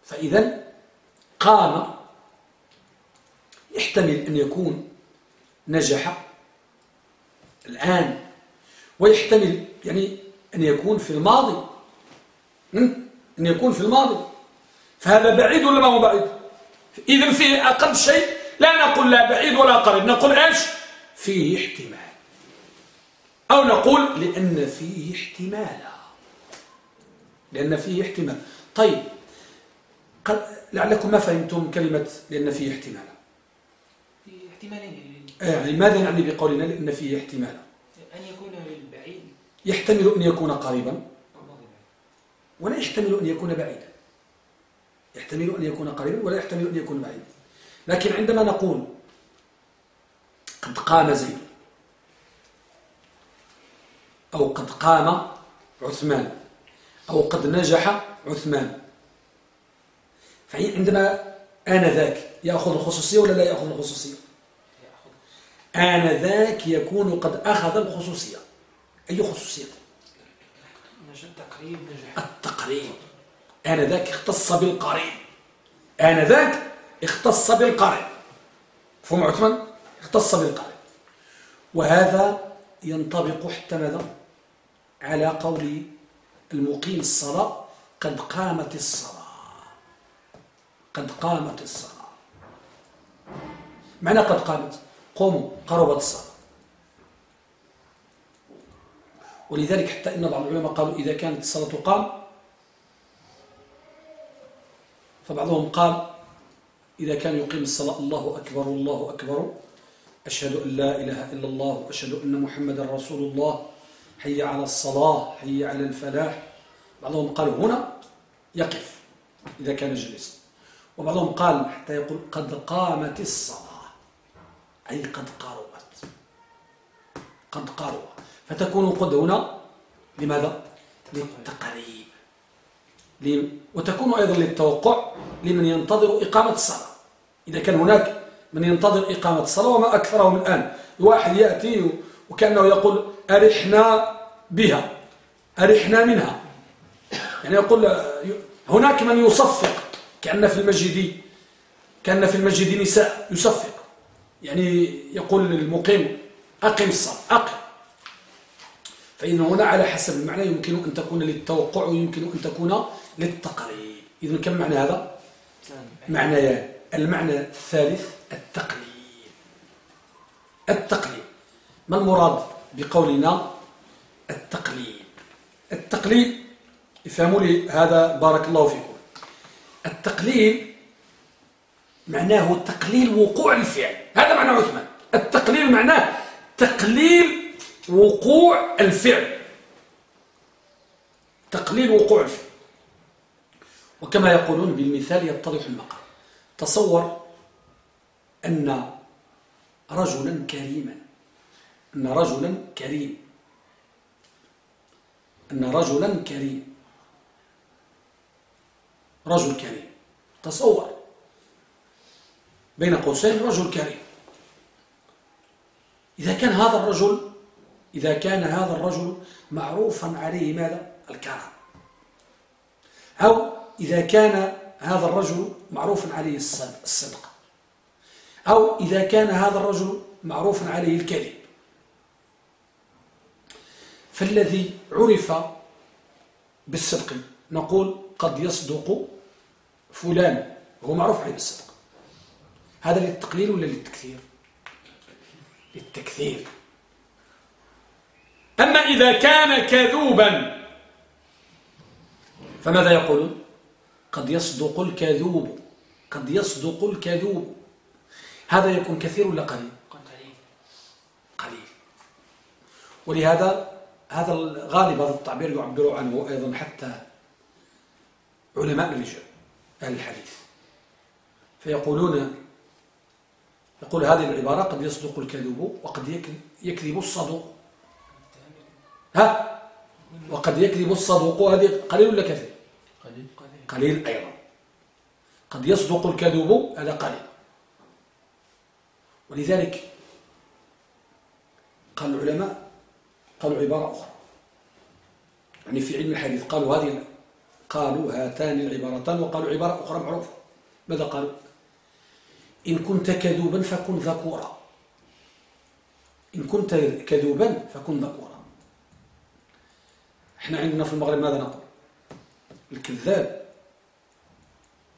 فإذا قام يحتمل أن يكون نجح الآن ويحتمل يعني أن يكون في الماضي. أن يكون في الماضي. فهذا بعيد ولا ما هو بعيد؟ إذا فيه أقل شيء لا نقول لا بعيد ولا قريب نقول إيش؟ فيه احتمال. أو نقول لأن فيه احتمالا. لأن فيه احتمال. طيب لعلكم ما فهمتم كلمة لأن فيه احتمال في احتمالين يعني. ماذا يعني بقولنا لأن فيه احتمال أن يكون للبعيد. يحتمل أن يكون قريبا. ولا يحتمل أن يكون بعيدا يحتمل أن يكون قريبا ولا يحتمل أن يكون بعيدا لكن عندما نقول قد قام زيد أو قد قام عثمان أو قد نجح عثمان فعندما آنذاك يأخذ الخصوصية ولا لا يأخذ الخصوصية؟ آنذاك يكون قد أخذ الخصوصية. أي خصوصية؟ تقريب نجح. التقريب. آنذاك اختص بالقريب آنذاك اختص بالقريب فهم عثمان؟ اختص بالقريب وهذا ينطبق حتى ماذا؟ على قول المقيم الصلاة قد قامت الصلاة. قد قامت الصلاة. معنى قد قامت؟ قوموا قربت الصلاة. ولذلك حتى إن بعض العلماء قالوا إذا كانت الصلاة قام فبعضهم قال إذا كان يقيم الصلاة الله أكبر الله أكبر. أشهد أن لا إله إلا الله أشهد أن محمد رسول الله. حي على الصلاة حي على الفلاح. بعضهم قالوا هنا يقف إذا كان جالسا وبعضهم قال حتى يقول قد قامت الصلاة أي قد قاربت. قد قارب فتكون قد هنا لماذا؟ للتقريب. وتكون أيضا للتوقع لمن ينتظر إقامة الصلاة. إذا كان هناك من ينتظر إقامة الصلاة وما أكثرهم الآن. الواحد يأتي وكأنه يقول أرحنا بها. أرحنا منها. يعني يقول هناك من يصفق. كأن في المسجد كأن في المسجد نساء يصفق. يعني يقول للمقيم أقم الصلاة. أقم. فإن هنا على حسب المعنى يمكن أن تكون للتوقع ويمكن أن تكون للتقريب. إذن كم معنى هذا؟ معنيان المعنى الثالث التقليد التقليد ما المراد بقولنا التقليد التقليد افهموا لي هذا بارك الله فيكم. التقليل معناه تقليل وقوع الفعل. هذا معنى عثمان. التقليل معناه تقليل وقوع الفعل. تقليل وقوع الفعل. وكما يقولون بالمثال يتضح المقام. تصور أن رجلا كريما. أن رجلا كريم. أن رجلا كريم. رجل كريم. تصور بين قوسين رجل كريم. إذا كان هذا الرجل إذا كان هذا الرجل معروفا عليه ماذا؟ الكرم أو إذا كان هذا الرجل معروفا عليه الصدق. أو إذا كان هذا الرجل معروفا عليه الكذب. فالذي عرف بالصدق نقول قد يصدق فلان هو معروف عليه بالصدق. هذا للتقليل ولا للتكثير؟ للتكثير. أما إذا كان كذوبا فماذا يقولون قد يصدق الكذوب قد يصدق الكذوب. هذا يكون كثير ولا قليل؟ قليل. ولهذا هذا غالب هذا التعبير يعبر عنه أيضا حتى علماء الرجال أهل الحديث. فيقولون يقول هذه العبارة قد يصدق الكذوب وقد يكذب الصدوق. ها؟ وقد يكذب الصدوق هذه قليل ولا كثير؟ قليل. قليل أيضا. قد يصدق الكذوب هذا قليل. ولذلك قال العلماء قالوا عبارة أخرى. يعني في علم الحديث قالوا هذه قالوا هاتان العبارتان وقالوا عبارة أخرى معروفة. ماذا قالوا؟ إن كنت كذوبا فكن ذكورا. إن كنت كذوبا فكن ذكورا. إحنا عندنا في المغرب ماذا نقول الكذاب.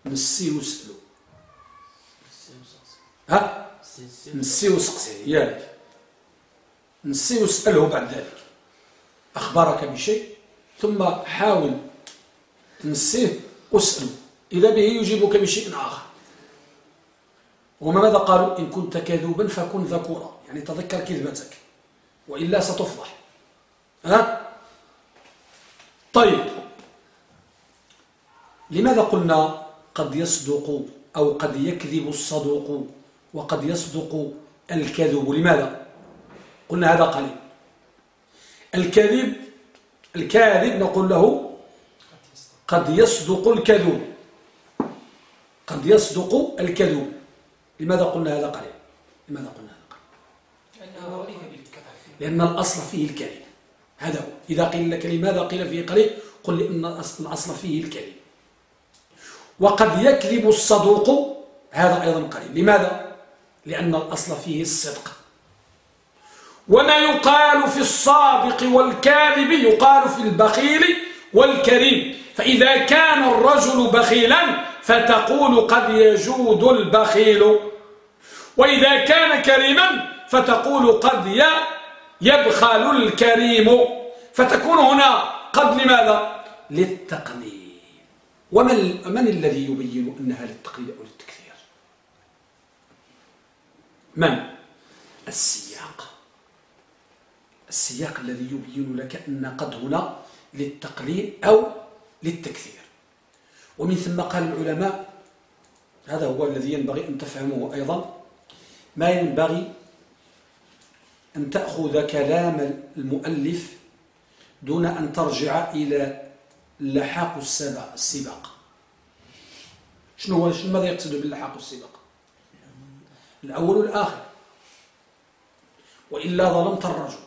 نسي وسألو ها؟ نسي وسقسي يالك نسي واسأله بعد ذلك. أخبرك بشيء ثم حاول تنسيه أسأله إذا به يجيبك بشيء آخر. وما ماذا قالوا؟ إن كنت كذوبا فكن ذكورا. يعني تذكر كذبتك. وإلا ستفضح. ها؟ طيب. لماذا قلنا قد يصدق أو قد يكذب الصدوق وقد يصدق الكذب لماذا؟ قلنا هذا قليل. الكذب الكاذب نقول له قد يصدق الكذوب قد يصدق الكذوب لماذا قلنا هذا قليل؟ لماذا قلنا هذا قليل؟ لأن الأصل فيه الكذب هذا. هو إذا قيل لك لماذا قيل فيه قليل قل لأن الأصل فيه الكذب وقد يكذب الصدوق هذا أيضا قليل لماذا؟ لأن الأصل فيه الصدق. وما يقال في الصادق والكاذب يقال في البخيل والكريم. فإذا كان الرجل بخيلا فتقول قد يجود البخيل. وإذا كان كريما فتقول قد يبخل الكريم. فتكون هنا قد لماذا؟ للتقليل. ومن من الذي يبين أنها للتقليل أو للتكثير؟ من؟ السياق. السياق الذي يبين لك أن قد هنا للتقليل أو للتكثير. ومن ثم قال العلماء هذا هو الذي ينبغي أن تفهمه أيضا ما ينبغي أن تأخذ كلام المؤلف دون أن ترجع إلى لحاق السباق. شنو هو شنو ماذا يقصد باللحاق السباق؟ الأول والآخر. وإلا ظلمت الرجل.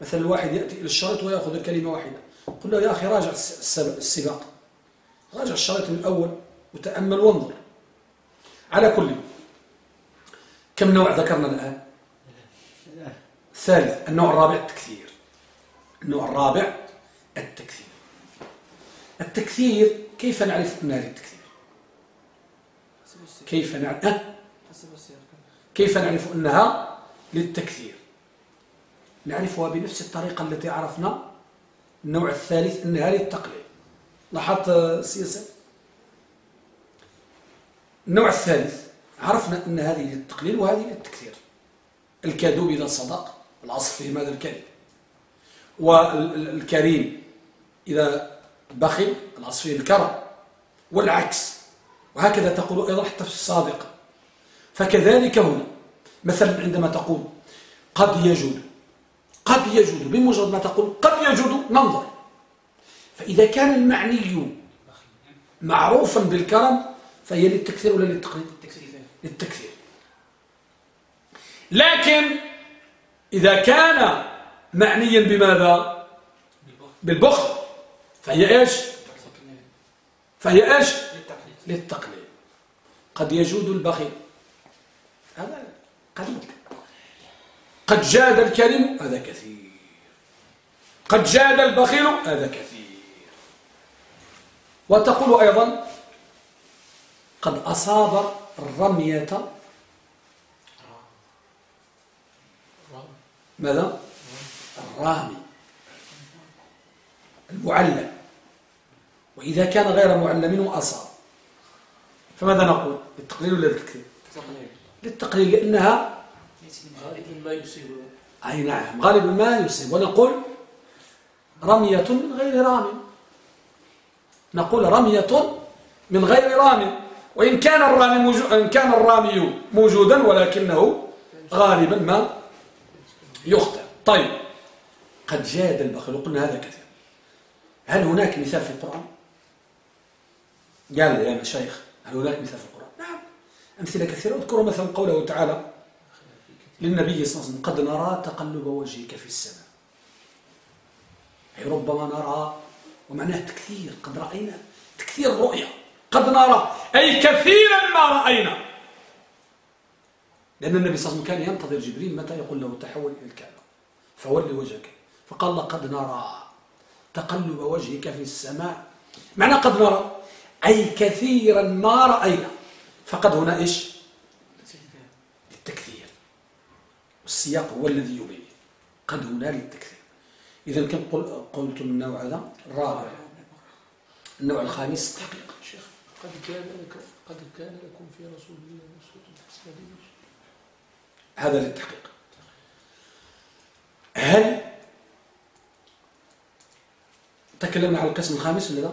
مثلا الواحد يأتي إلى الشرط ويأخذ الكلمة واحدة. قل له يا أخي راجع السباق. راجع الشرط من الأول وتأمل وانظر. على كل. كم نوع ذكرنا الآن؟ ثالث النوع الرابع التكثير. النوع الرابع التكثير. التكثير كيف نعرف أنها للتكثير كيف نعرف كيف نعرف أنها للتكثير؟ نعرفها بنفس الطريقة التي عرفنا النوع الثالث أنها للتقليل. لاحظت السياسة النوع الثالث عرفنا أن هذه للتقليل وهذه للتكثير. الكذوب إذا صدق الأصل فيه ماذا الكذب والكريم إذا بخل الأصل فيه الكرم والعكس. وهكذا تقول أيضا حتى في الصادق فكذلك هنا مثلا عندما تقول قد يجود قد يجود بمجرد ما تقول قد يجود ننظر فإذا كان المعني معروفا بالكرم فهي للتكثير ولا للتقليد للتكثير. لكن إذا كان معنيا بماذا؟ بالبخل. فهي إيش؟ فهي إيش؟ للتقليد. قد يجود البخيل. هذا قليل. قد جاد الكريم هذا كثير. قد جاد البخيل هذا كثير. وتقول أيضا قد أصاب الرمية ماذا؟ الرامي. المعلم. وإذا كان غير معلم أصاب. فماذا نقول؟ للتقليل ولا للتكثير؟ للتقليل لأنها غالبا ما يصيب. أي نعم غالبا ما يصيب. ونقول رمية من غير رام. نقول رمية من غير رام. وإن كان الرامي موجود إن كان الرامي موجودا ولكنه غالبا ما يخطئ. طيب قد جاد البخل قلنا هذا كثير. هل هناك مثال في القرآن؟ قال يا مشايخ هل هناك مثال في القرآن؟ نعم. أمثلة كثيرة. اذكروا مثلا قوله تعالى للنبي صلى الله عليه وسلم قد نرى تقلب وجهك في السماء. أي ربما نرى ومعناه تكثير قد رأينا تكثير الرؤيا قد نرى أي كثيرا ما رأينا. لأن النبي صلى الله عليه وسلم كان ينتظر جبريل متى يقول له تحول إلى الكعبة. فولي وجهك. فقال قد نرى تقلب وجهك في السماء. معنى قد نرى؟ أي كثيرا ما رأينا. فقد هنا إيش؟ التكثير. والسياق هو الذي يبين. قد هنا للتكثير إذا كم قلت النوع هذا؟ الرابع. النوع الخامس. التحقيق شيخ قد كان قد كان لكم في رسول الله أسوة حسنة هذا للتحقيق. هل تكلمنا على القسم الخامس ولا لا؟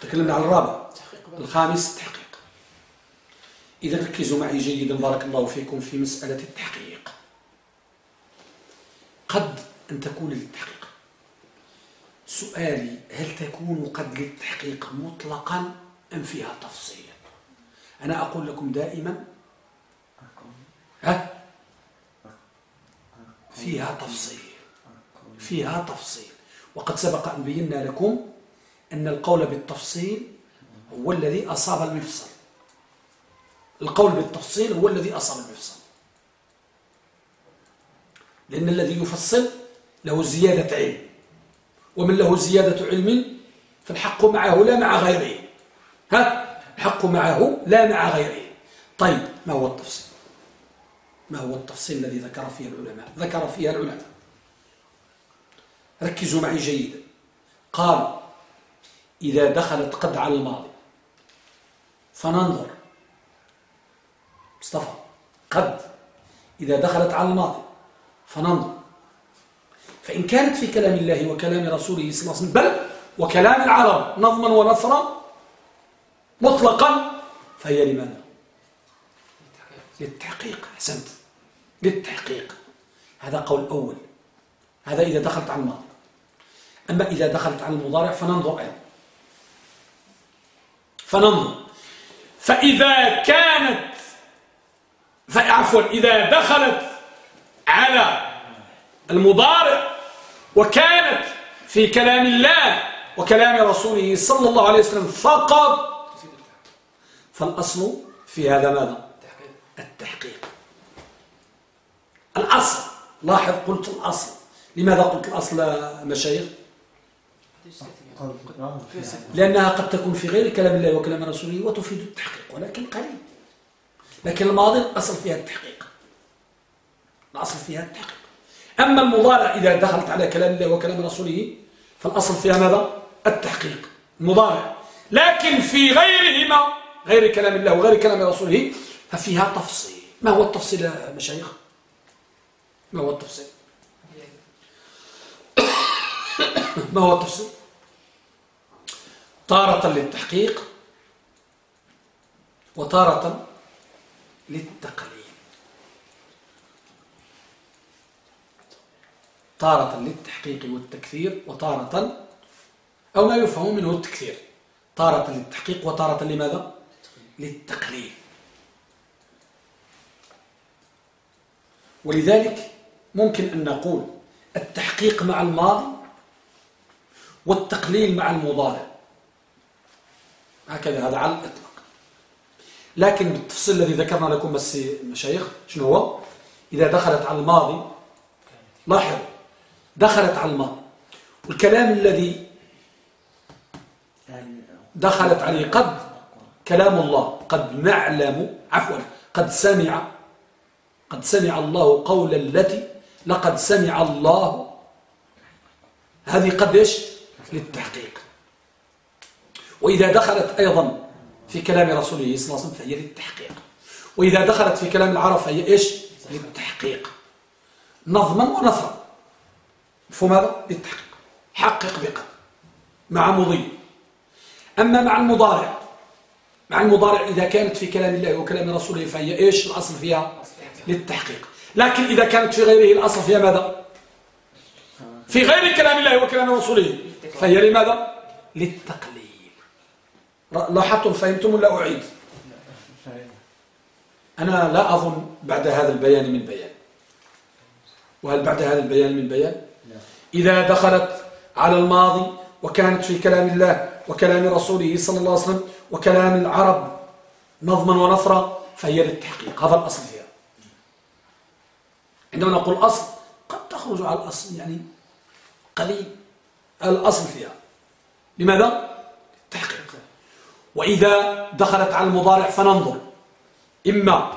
تكلمنا على الرابع. الخامس التحقيق إذا ركزوا معي جيدا بارك الله فيكم في مسألة التحقيق. قد أن تكون للتحقيق. سؤالي هل تكون قد للتحقيق مطلقا أم فيها تفصيل؟ أنا أقول لكم دائما ها؟ فيها تفصيل فيها تفصيل. وقد سبق أن بينا لكم أن القول بالتفصيل هو الذي أصاب المفصل. القول بالتفصيل هو الذي أصاب المفصل. لأن الذي يفصل له زيادة علم. ومن له زيادة علم فالحق معه لا مع غيره. ها؟ الحق معه لا مع غيره. طيب ما هو التفصيل؟ ما هو التفصيل الذي ذكر فيه العلماء؟ ذكر فيها العلماء. ركزوا معي جيدا. قال إذا دخلت قد على الماضي فننظر. مصطفى قد. إذا دخلت على الماضي فننظر. فإن كانت في كلام الله وكلام رسوله صلى الله عليه وسلم بل وكلام العرب نظما ونثرا مطلقا فهي لماذا؟ للتحقيق أحسنت. للتحقيق. هذا قول أول. هذا إذا دخلت على الماضي. أما إذا دخلت على المضارع فننظر أيضا. فننظر. فإذا كانت عفوا إذا دخلت على المضارع وكانت في كلام الله وكلام رسوله صلى الله عليه وسلم فقط فالأصل في هذا ماذا؟ التحقيق. الأصل. لاحظ قلت الأصل. لماذا قلت الأصل مشايخ؟ لأنها قد تكون في غير كلام الله وكلام رسوله وتفيد التحقيق ولكن قليل. لكن الماضي الأصل فيها التحقيق. الأصل فيها التحقيق. أما المضارع إذا دخلت على كلام الله وكلام رسوله فالأصل فيها ماذا؟ التحقيق. المضارع. لكن في غيرهما غير كلام الله وغير كلام رسوله ففيها تفصيل ما هو التفصيل يا مشايخ؟ ما هو التفصيل؟ *coughs* ما هو التفصيل؟ تارة للتحقيق وتارة للتقليل تارة للتحقيق والتكثير وتارة أو ما يفهم منه التكثير تارة للتحقيق وتارة لماذا؟ للتقليل. ولذلك ممكن أن نقول التحقيق مع الماضي والتقليل مع المضارع. هكذا هذا على الإطلاق. لكن بالتفصيل الذي ذكرنا لكم بس المشايخ شنو هو؟ إذا دخلت على الماضي لاحظ دخلت على الماضي. والكلام الذي دخلت عليه قد كلام الله. قد نعلم عفوا قد سمع قد سمع الله قول التي لقد سمع الله. هذه قد إيش؟ للتحقيق. وإذا دخلت أيضا في كلام رسوله صلى الله عليه وسلم فهي للتحقيق. وإذا دخلت في كلام العرب فهي إيش؟ للتحقيق. نظما ونثرا. مفهوم هذا؟ للتحقيق. حقق بقى مع مضي. أما مع المضارع مع المضارع إذا كانت في كلام الله وكلام رسوله فهي إيش؟ الأصل فيها للتحقيق. لكن إذا كانت في غيره الأصل فيها ماذا؟ في غير كلام الله وكلام رسوله فهي لماذا؟ للتقليل. لاحظتم؟ فهمتم ولا أعيد؟ أنا لا أظن بعد هذا البيان من بيان. وهل بعد هذا البيان من بيان؟ إذا دخلت على الماضي وكانت في كلام الله وكلام رسوله صلى الله عليه وسلم وكلام العرب نظما ونثرا فهي للتحقيق. هذا الأصل فيها عندما نقول أصل قد تخرج على الأصل يعني قليل. الأصل فيها. لماذا؟ التحقيق وإذا دخلت على المضارع فننظر. إما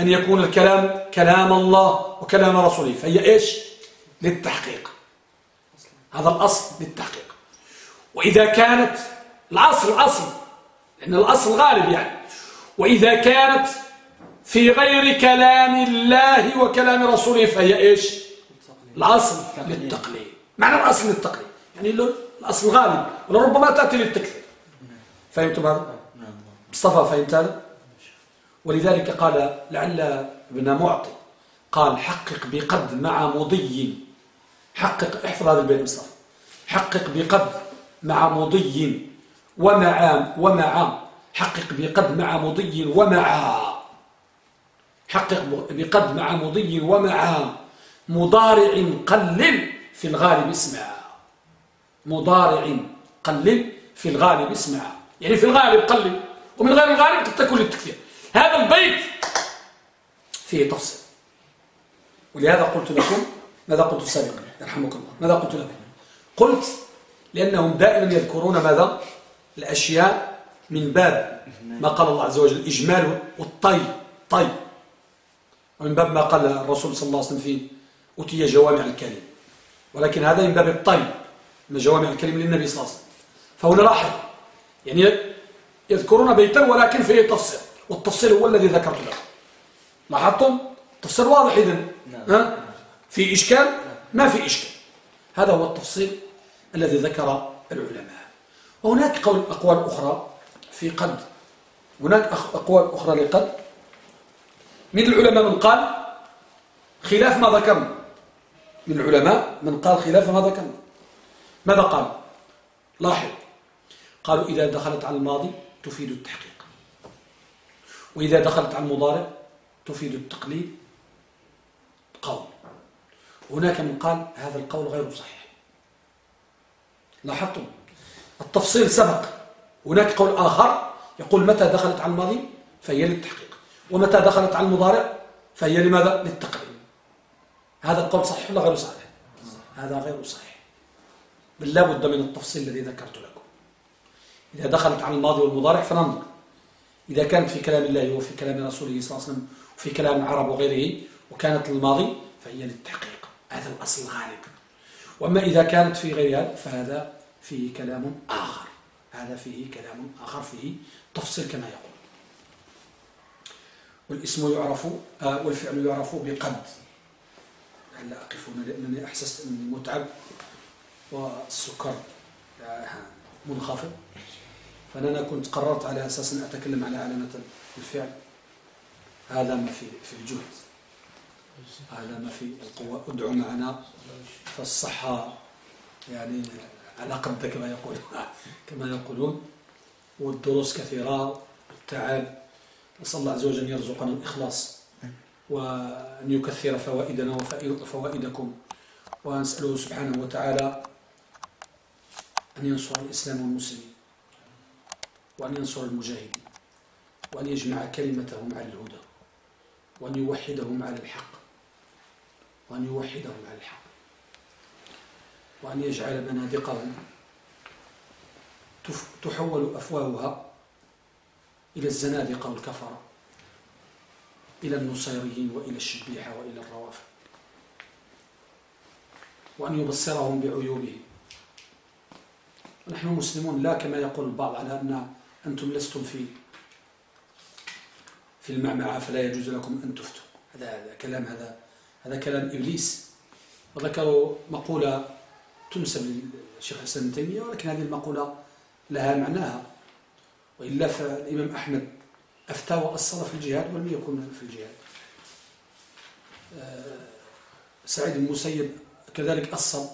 أن يكون الكلام كلام الله وكلام رسوله فهي إيش؟ للتحقيق. هذا الأصل للتحقيق. وإذا كانت الأصل الأصل لأن الأصل غالب يعني. وإذا كانت في غير كلام الله وكلام رسوله فهي إيش؟ الأصل للتقليد. معنى الأصل للتقليد. يعني الأصل غالب ولربما تأتي للتكثير فهمتم هذا؟ مصطفى فهمت هذا؟ ولذلك قال لعل ابن معطي قال حقق بقد مع مضي. حقق احفظ هذا البيت مصطفى. حقق بقد مع مضي. ومع ومع حقق بقد مع مضي ومع حقق بقد مع مضي ومع مضارع قلل في الغالب اسمع. مضارع قلل في الغالب اسمع. يعني في الغالب قلل ومن غير الغالب قد تكون للتكثير هذا البيت فيه تفصيل. ولهذا قلت لكم ماذا قلت سابقا؟ يرحمك الله. ماذا قلت لكم؟ قلت لأنهم دائما يذكرون ماذا؟ الأشياء من باب ما قال الله عز وجل الإجمال والطي طي. ومن باب ما قال الرسول صلى الله عليه وسلم في أتي جوامع الكلم. ولكن هذا من باب الطي من جوامع الكلم للنبي صلى الله عليه وسلم. فهو نلاحظ يعني يذكرون بيتا ولكن فيه تفصيل والتفصيل هو الذي ذكرت لكم. لاحظتم؟ التفصيل واضح إذن. نعم. ها؟ في إشكال؟ ما في إشكال. هذا هو التفصيل الذي ذكر العلماء. وهناك قول أقوال أخرى في قد. هناك أقوال أخرى لقد. من العلماء من قال خلاف ما ذكرنا. من العلماء من قال خلاف ما ذكرنا. ماذا قال؟ لاحظ. قالوا إذا دخلت على الماضي تفيد التحقيق. وإذا دخلت على المضارع تفيد التقليد قول. هناك من قال هذا القول غير صحيح. لاحظتم؟ التفصيل سبق. هناك قول آخر يقول متى دخلت على الماضي؟ فهي للتحقيق. ومتى دخلت على المضارع؟ فهي لماذا؟ للتقليد هذا القول صحيح ولا غير صحيح؟ هذا غير صحيح. بل لا بد من التفصيل الذي ذكرت لكم. إذا دخلت على الماضي والمضارع فننظر. إذا كانت في كلام الله وفي كلام رسوله صلى الله عليه وسلم وفي كلام العرب وغيره وكانت للماضي فهي للتحقيق. هذا الأصل الغالب وأما إذا كانت في غيرها فهذا فيه كلام آخر. هذا فيه كلام آخر فيه تفصيل كما يقول. والاسم يعرف آه، والفعل يعرف بقد. هل أقف هنا لأنني أحسست أني متعب والسكر آه، منخفض. فأنا كنت قررت على أساس أن أتكلم على علامة الفعل. هذا ما في في الجهد. هذا ما في القوة. ادعوا معنا. فالصحة يعني على قد كما يقول *laughs* كما يقولون. والدروس كثيرة والتعب نسأل الله عز وجل أن يرزقنا الإخلاص. وأن يكثر فوائدنا وفوائدكم ونسأله سبحانه وتعالى أن ينصر الإسلام والمسلمين. وأن ينصر المجاهدين. وأن يجمع كلمتهم على الهدى. وأن يوحدهم على الحق. وأن يوحدهم على الحق. وأن يجعل بنادقهم تحول أفواهها إلى الزنادقة والكفرة إلى النصيريين وإلى الشبيحة وإلى الروافع وأن يبصرهم بعيوبهم. نحن مسلمون لا كما يقول البعض على أن أنتم لستم في في المعمعة فلا يجوز لكم أن تفتوا. هذا هذا كلام هذا هذا كلام إبليس. وذكروا مقولة تنسب للشيخ حسن بن تيمية ولكن هذه المقولة لها معناها. وإلا فالإمام أحمد أفتى وأصل في الجهاد ولم يكن في الجهاد. آه، سعيد المسيب كذلك أصل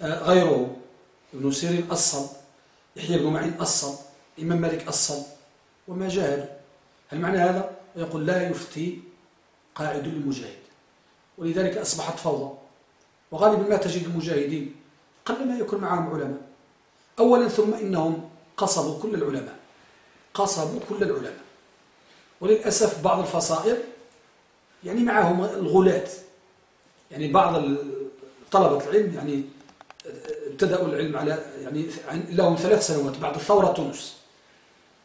آه، غيره ابن سيرين أصل يحيى بن معين أصل الإمام مالك أصل وما جاهد. هل معنى هذا؟ يقول لا يفتي قاعد المجاهد ولذلك أصبحت فوضى. وغالبا ما تجد المجاهدين قل ما يكون معهم علماء. أولا ثم إنهم قصبوا كل العلماء. قصبوا كل العلماء. وللأسف بعض الفصائل يعني معهم الغلاة. يعني بعض طلبة العلم يعني ابتدأوا العلم على يعني لهم ثلاث سنوات. بعد ثورة تونس.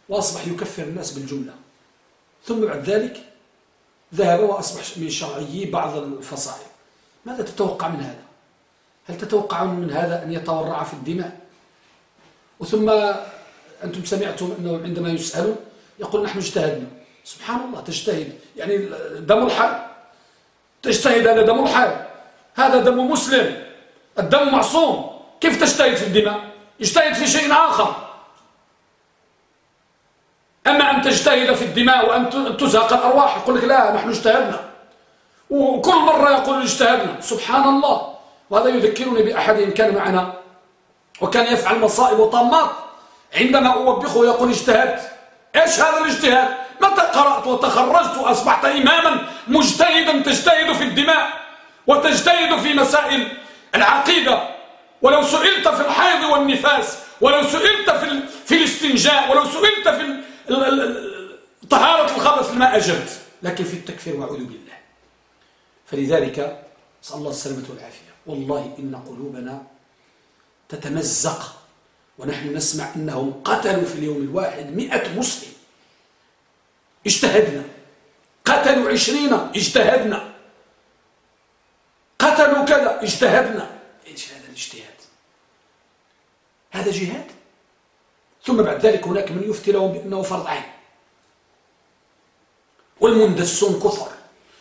وأصبح يكفر الناس بالجملة. ثم بعد ذلك ذهب وأصبح من شرعي بعض الفصائل. ماذا تتوقع من هذا؟ هل تتوقعون من هذا أن يتورع في الدماء؟ وثم أنتم سمعتم أنه عندما يسألون يقول نحن اجتهدنا. سبحان الله تجتهد. يعني دم الحال تجتهد هذا دم الحال هذا دم مسلم. الدم معصوم. كيف تجتهد في الدماء؟ اجتهد في شيء آخر. أما أن تجتهد في الدماء وأن تزهق الأرواح يقول لك لا نحن اجتهدنا. وكل مرة يقول اجتهدنا. سبحان الله. وهذا يذكرني بأحدهم كان معنا. وكان يفعل مصائب وطمات. عندما أوبخه يقول اجتهدت. إيش هذا الاجتهاد؟ متى قرأت وتخرجت وأصبحت إماما مجتهدا تجتهد في الدماء وتجتهد في مسائل العقيدة. ولو سئلت في الحيض والنفاس ولو سئلت في, في الاستنجاء ولو سئلت في طهارة الخبث ما أجبت. لكن في التكفير وأعوذ بالله. فلذلك صلى الله السلامة والعافية. والله إن قلوبنا تتمزق ونحن نسمع إنهم قتلوا في اليوم الواحد مئة مسلم. اجتهدنا. قتلوا عشرين اجتهدنا. قتلوا كذا اجتهدنا. إيش هذا الاجتهاد؟ هذا جهاد. ثم بعد ذلك هناك من يفتي لهم بأنه فرض عين. والمندسون كثر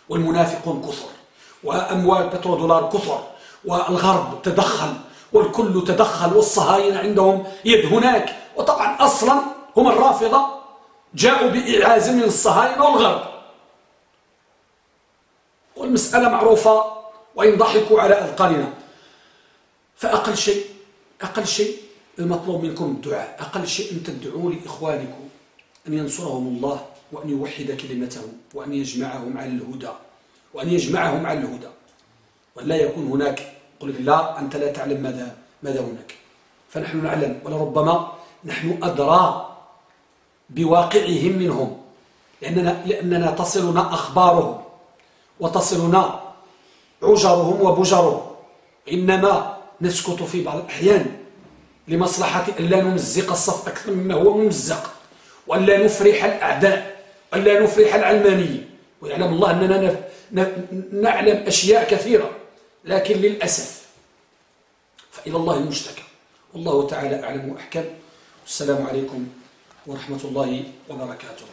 والمنافقون كثر وأموال بترودولار كثر والغرب تدخل والكل تدخل والصهاينة عندهم يد هناك. وطبعا أصلا هم الرافضة جاءوا بإعاز من الصهاينة والغرب. والمسألة معروفة وإن ضحكوا على أذقاننا فأقل شيء أقل شيء المطلوب منكم الدعاء. أقل شيء أن تدعوا لإخوانكم أن ينصرهم الله وأن يوحد كلمته وأن يجمعهم على الهدى وأن يجمعهم على الهدى. ولا يكون هناك قل لا أنت لا تعلم ماذا ماذا هناك. فنحن نعلم ولربما نحن أدرى بواقعهم منهم لأننا, لأننا تصلنا أخبارهم وتصلنا عجرهم وبجرهم. إنما نسكت في بعض الأحيان لمصلحة أن لا نمزق الصف أكثر مما هو ممزق وأن لا نفرح الأعداء وأن لا نفرح العلمانيين. ويعلم الله أننا نعلم أشياء كثيرة. لكن للأسف فإلى الله المشتكى. والله تعالى أعلم وأحكم. والسلام عليكم ورحمة الله وبركاته.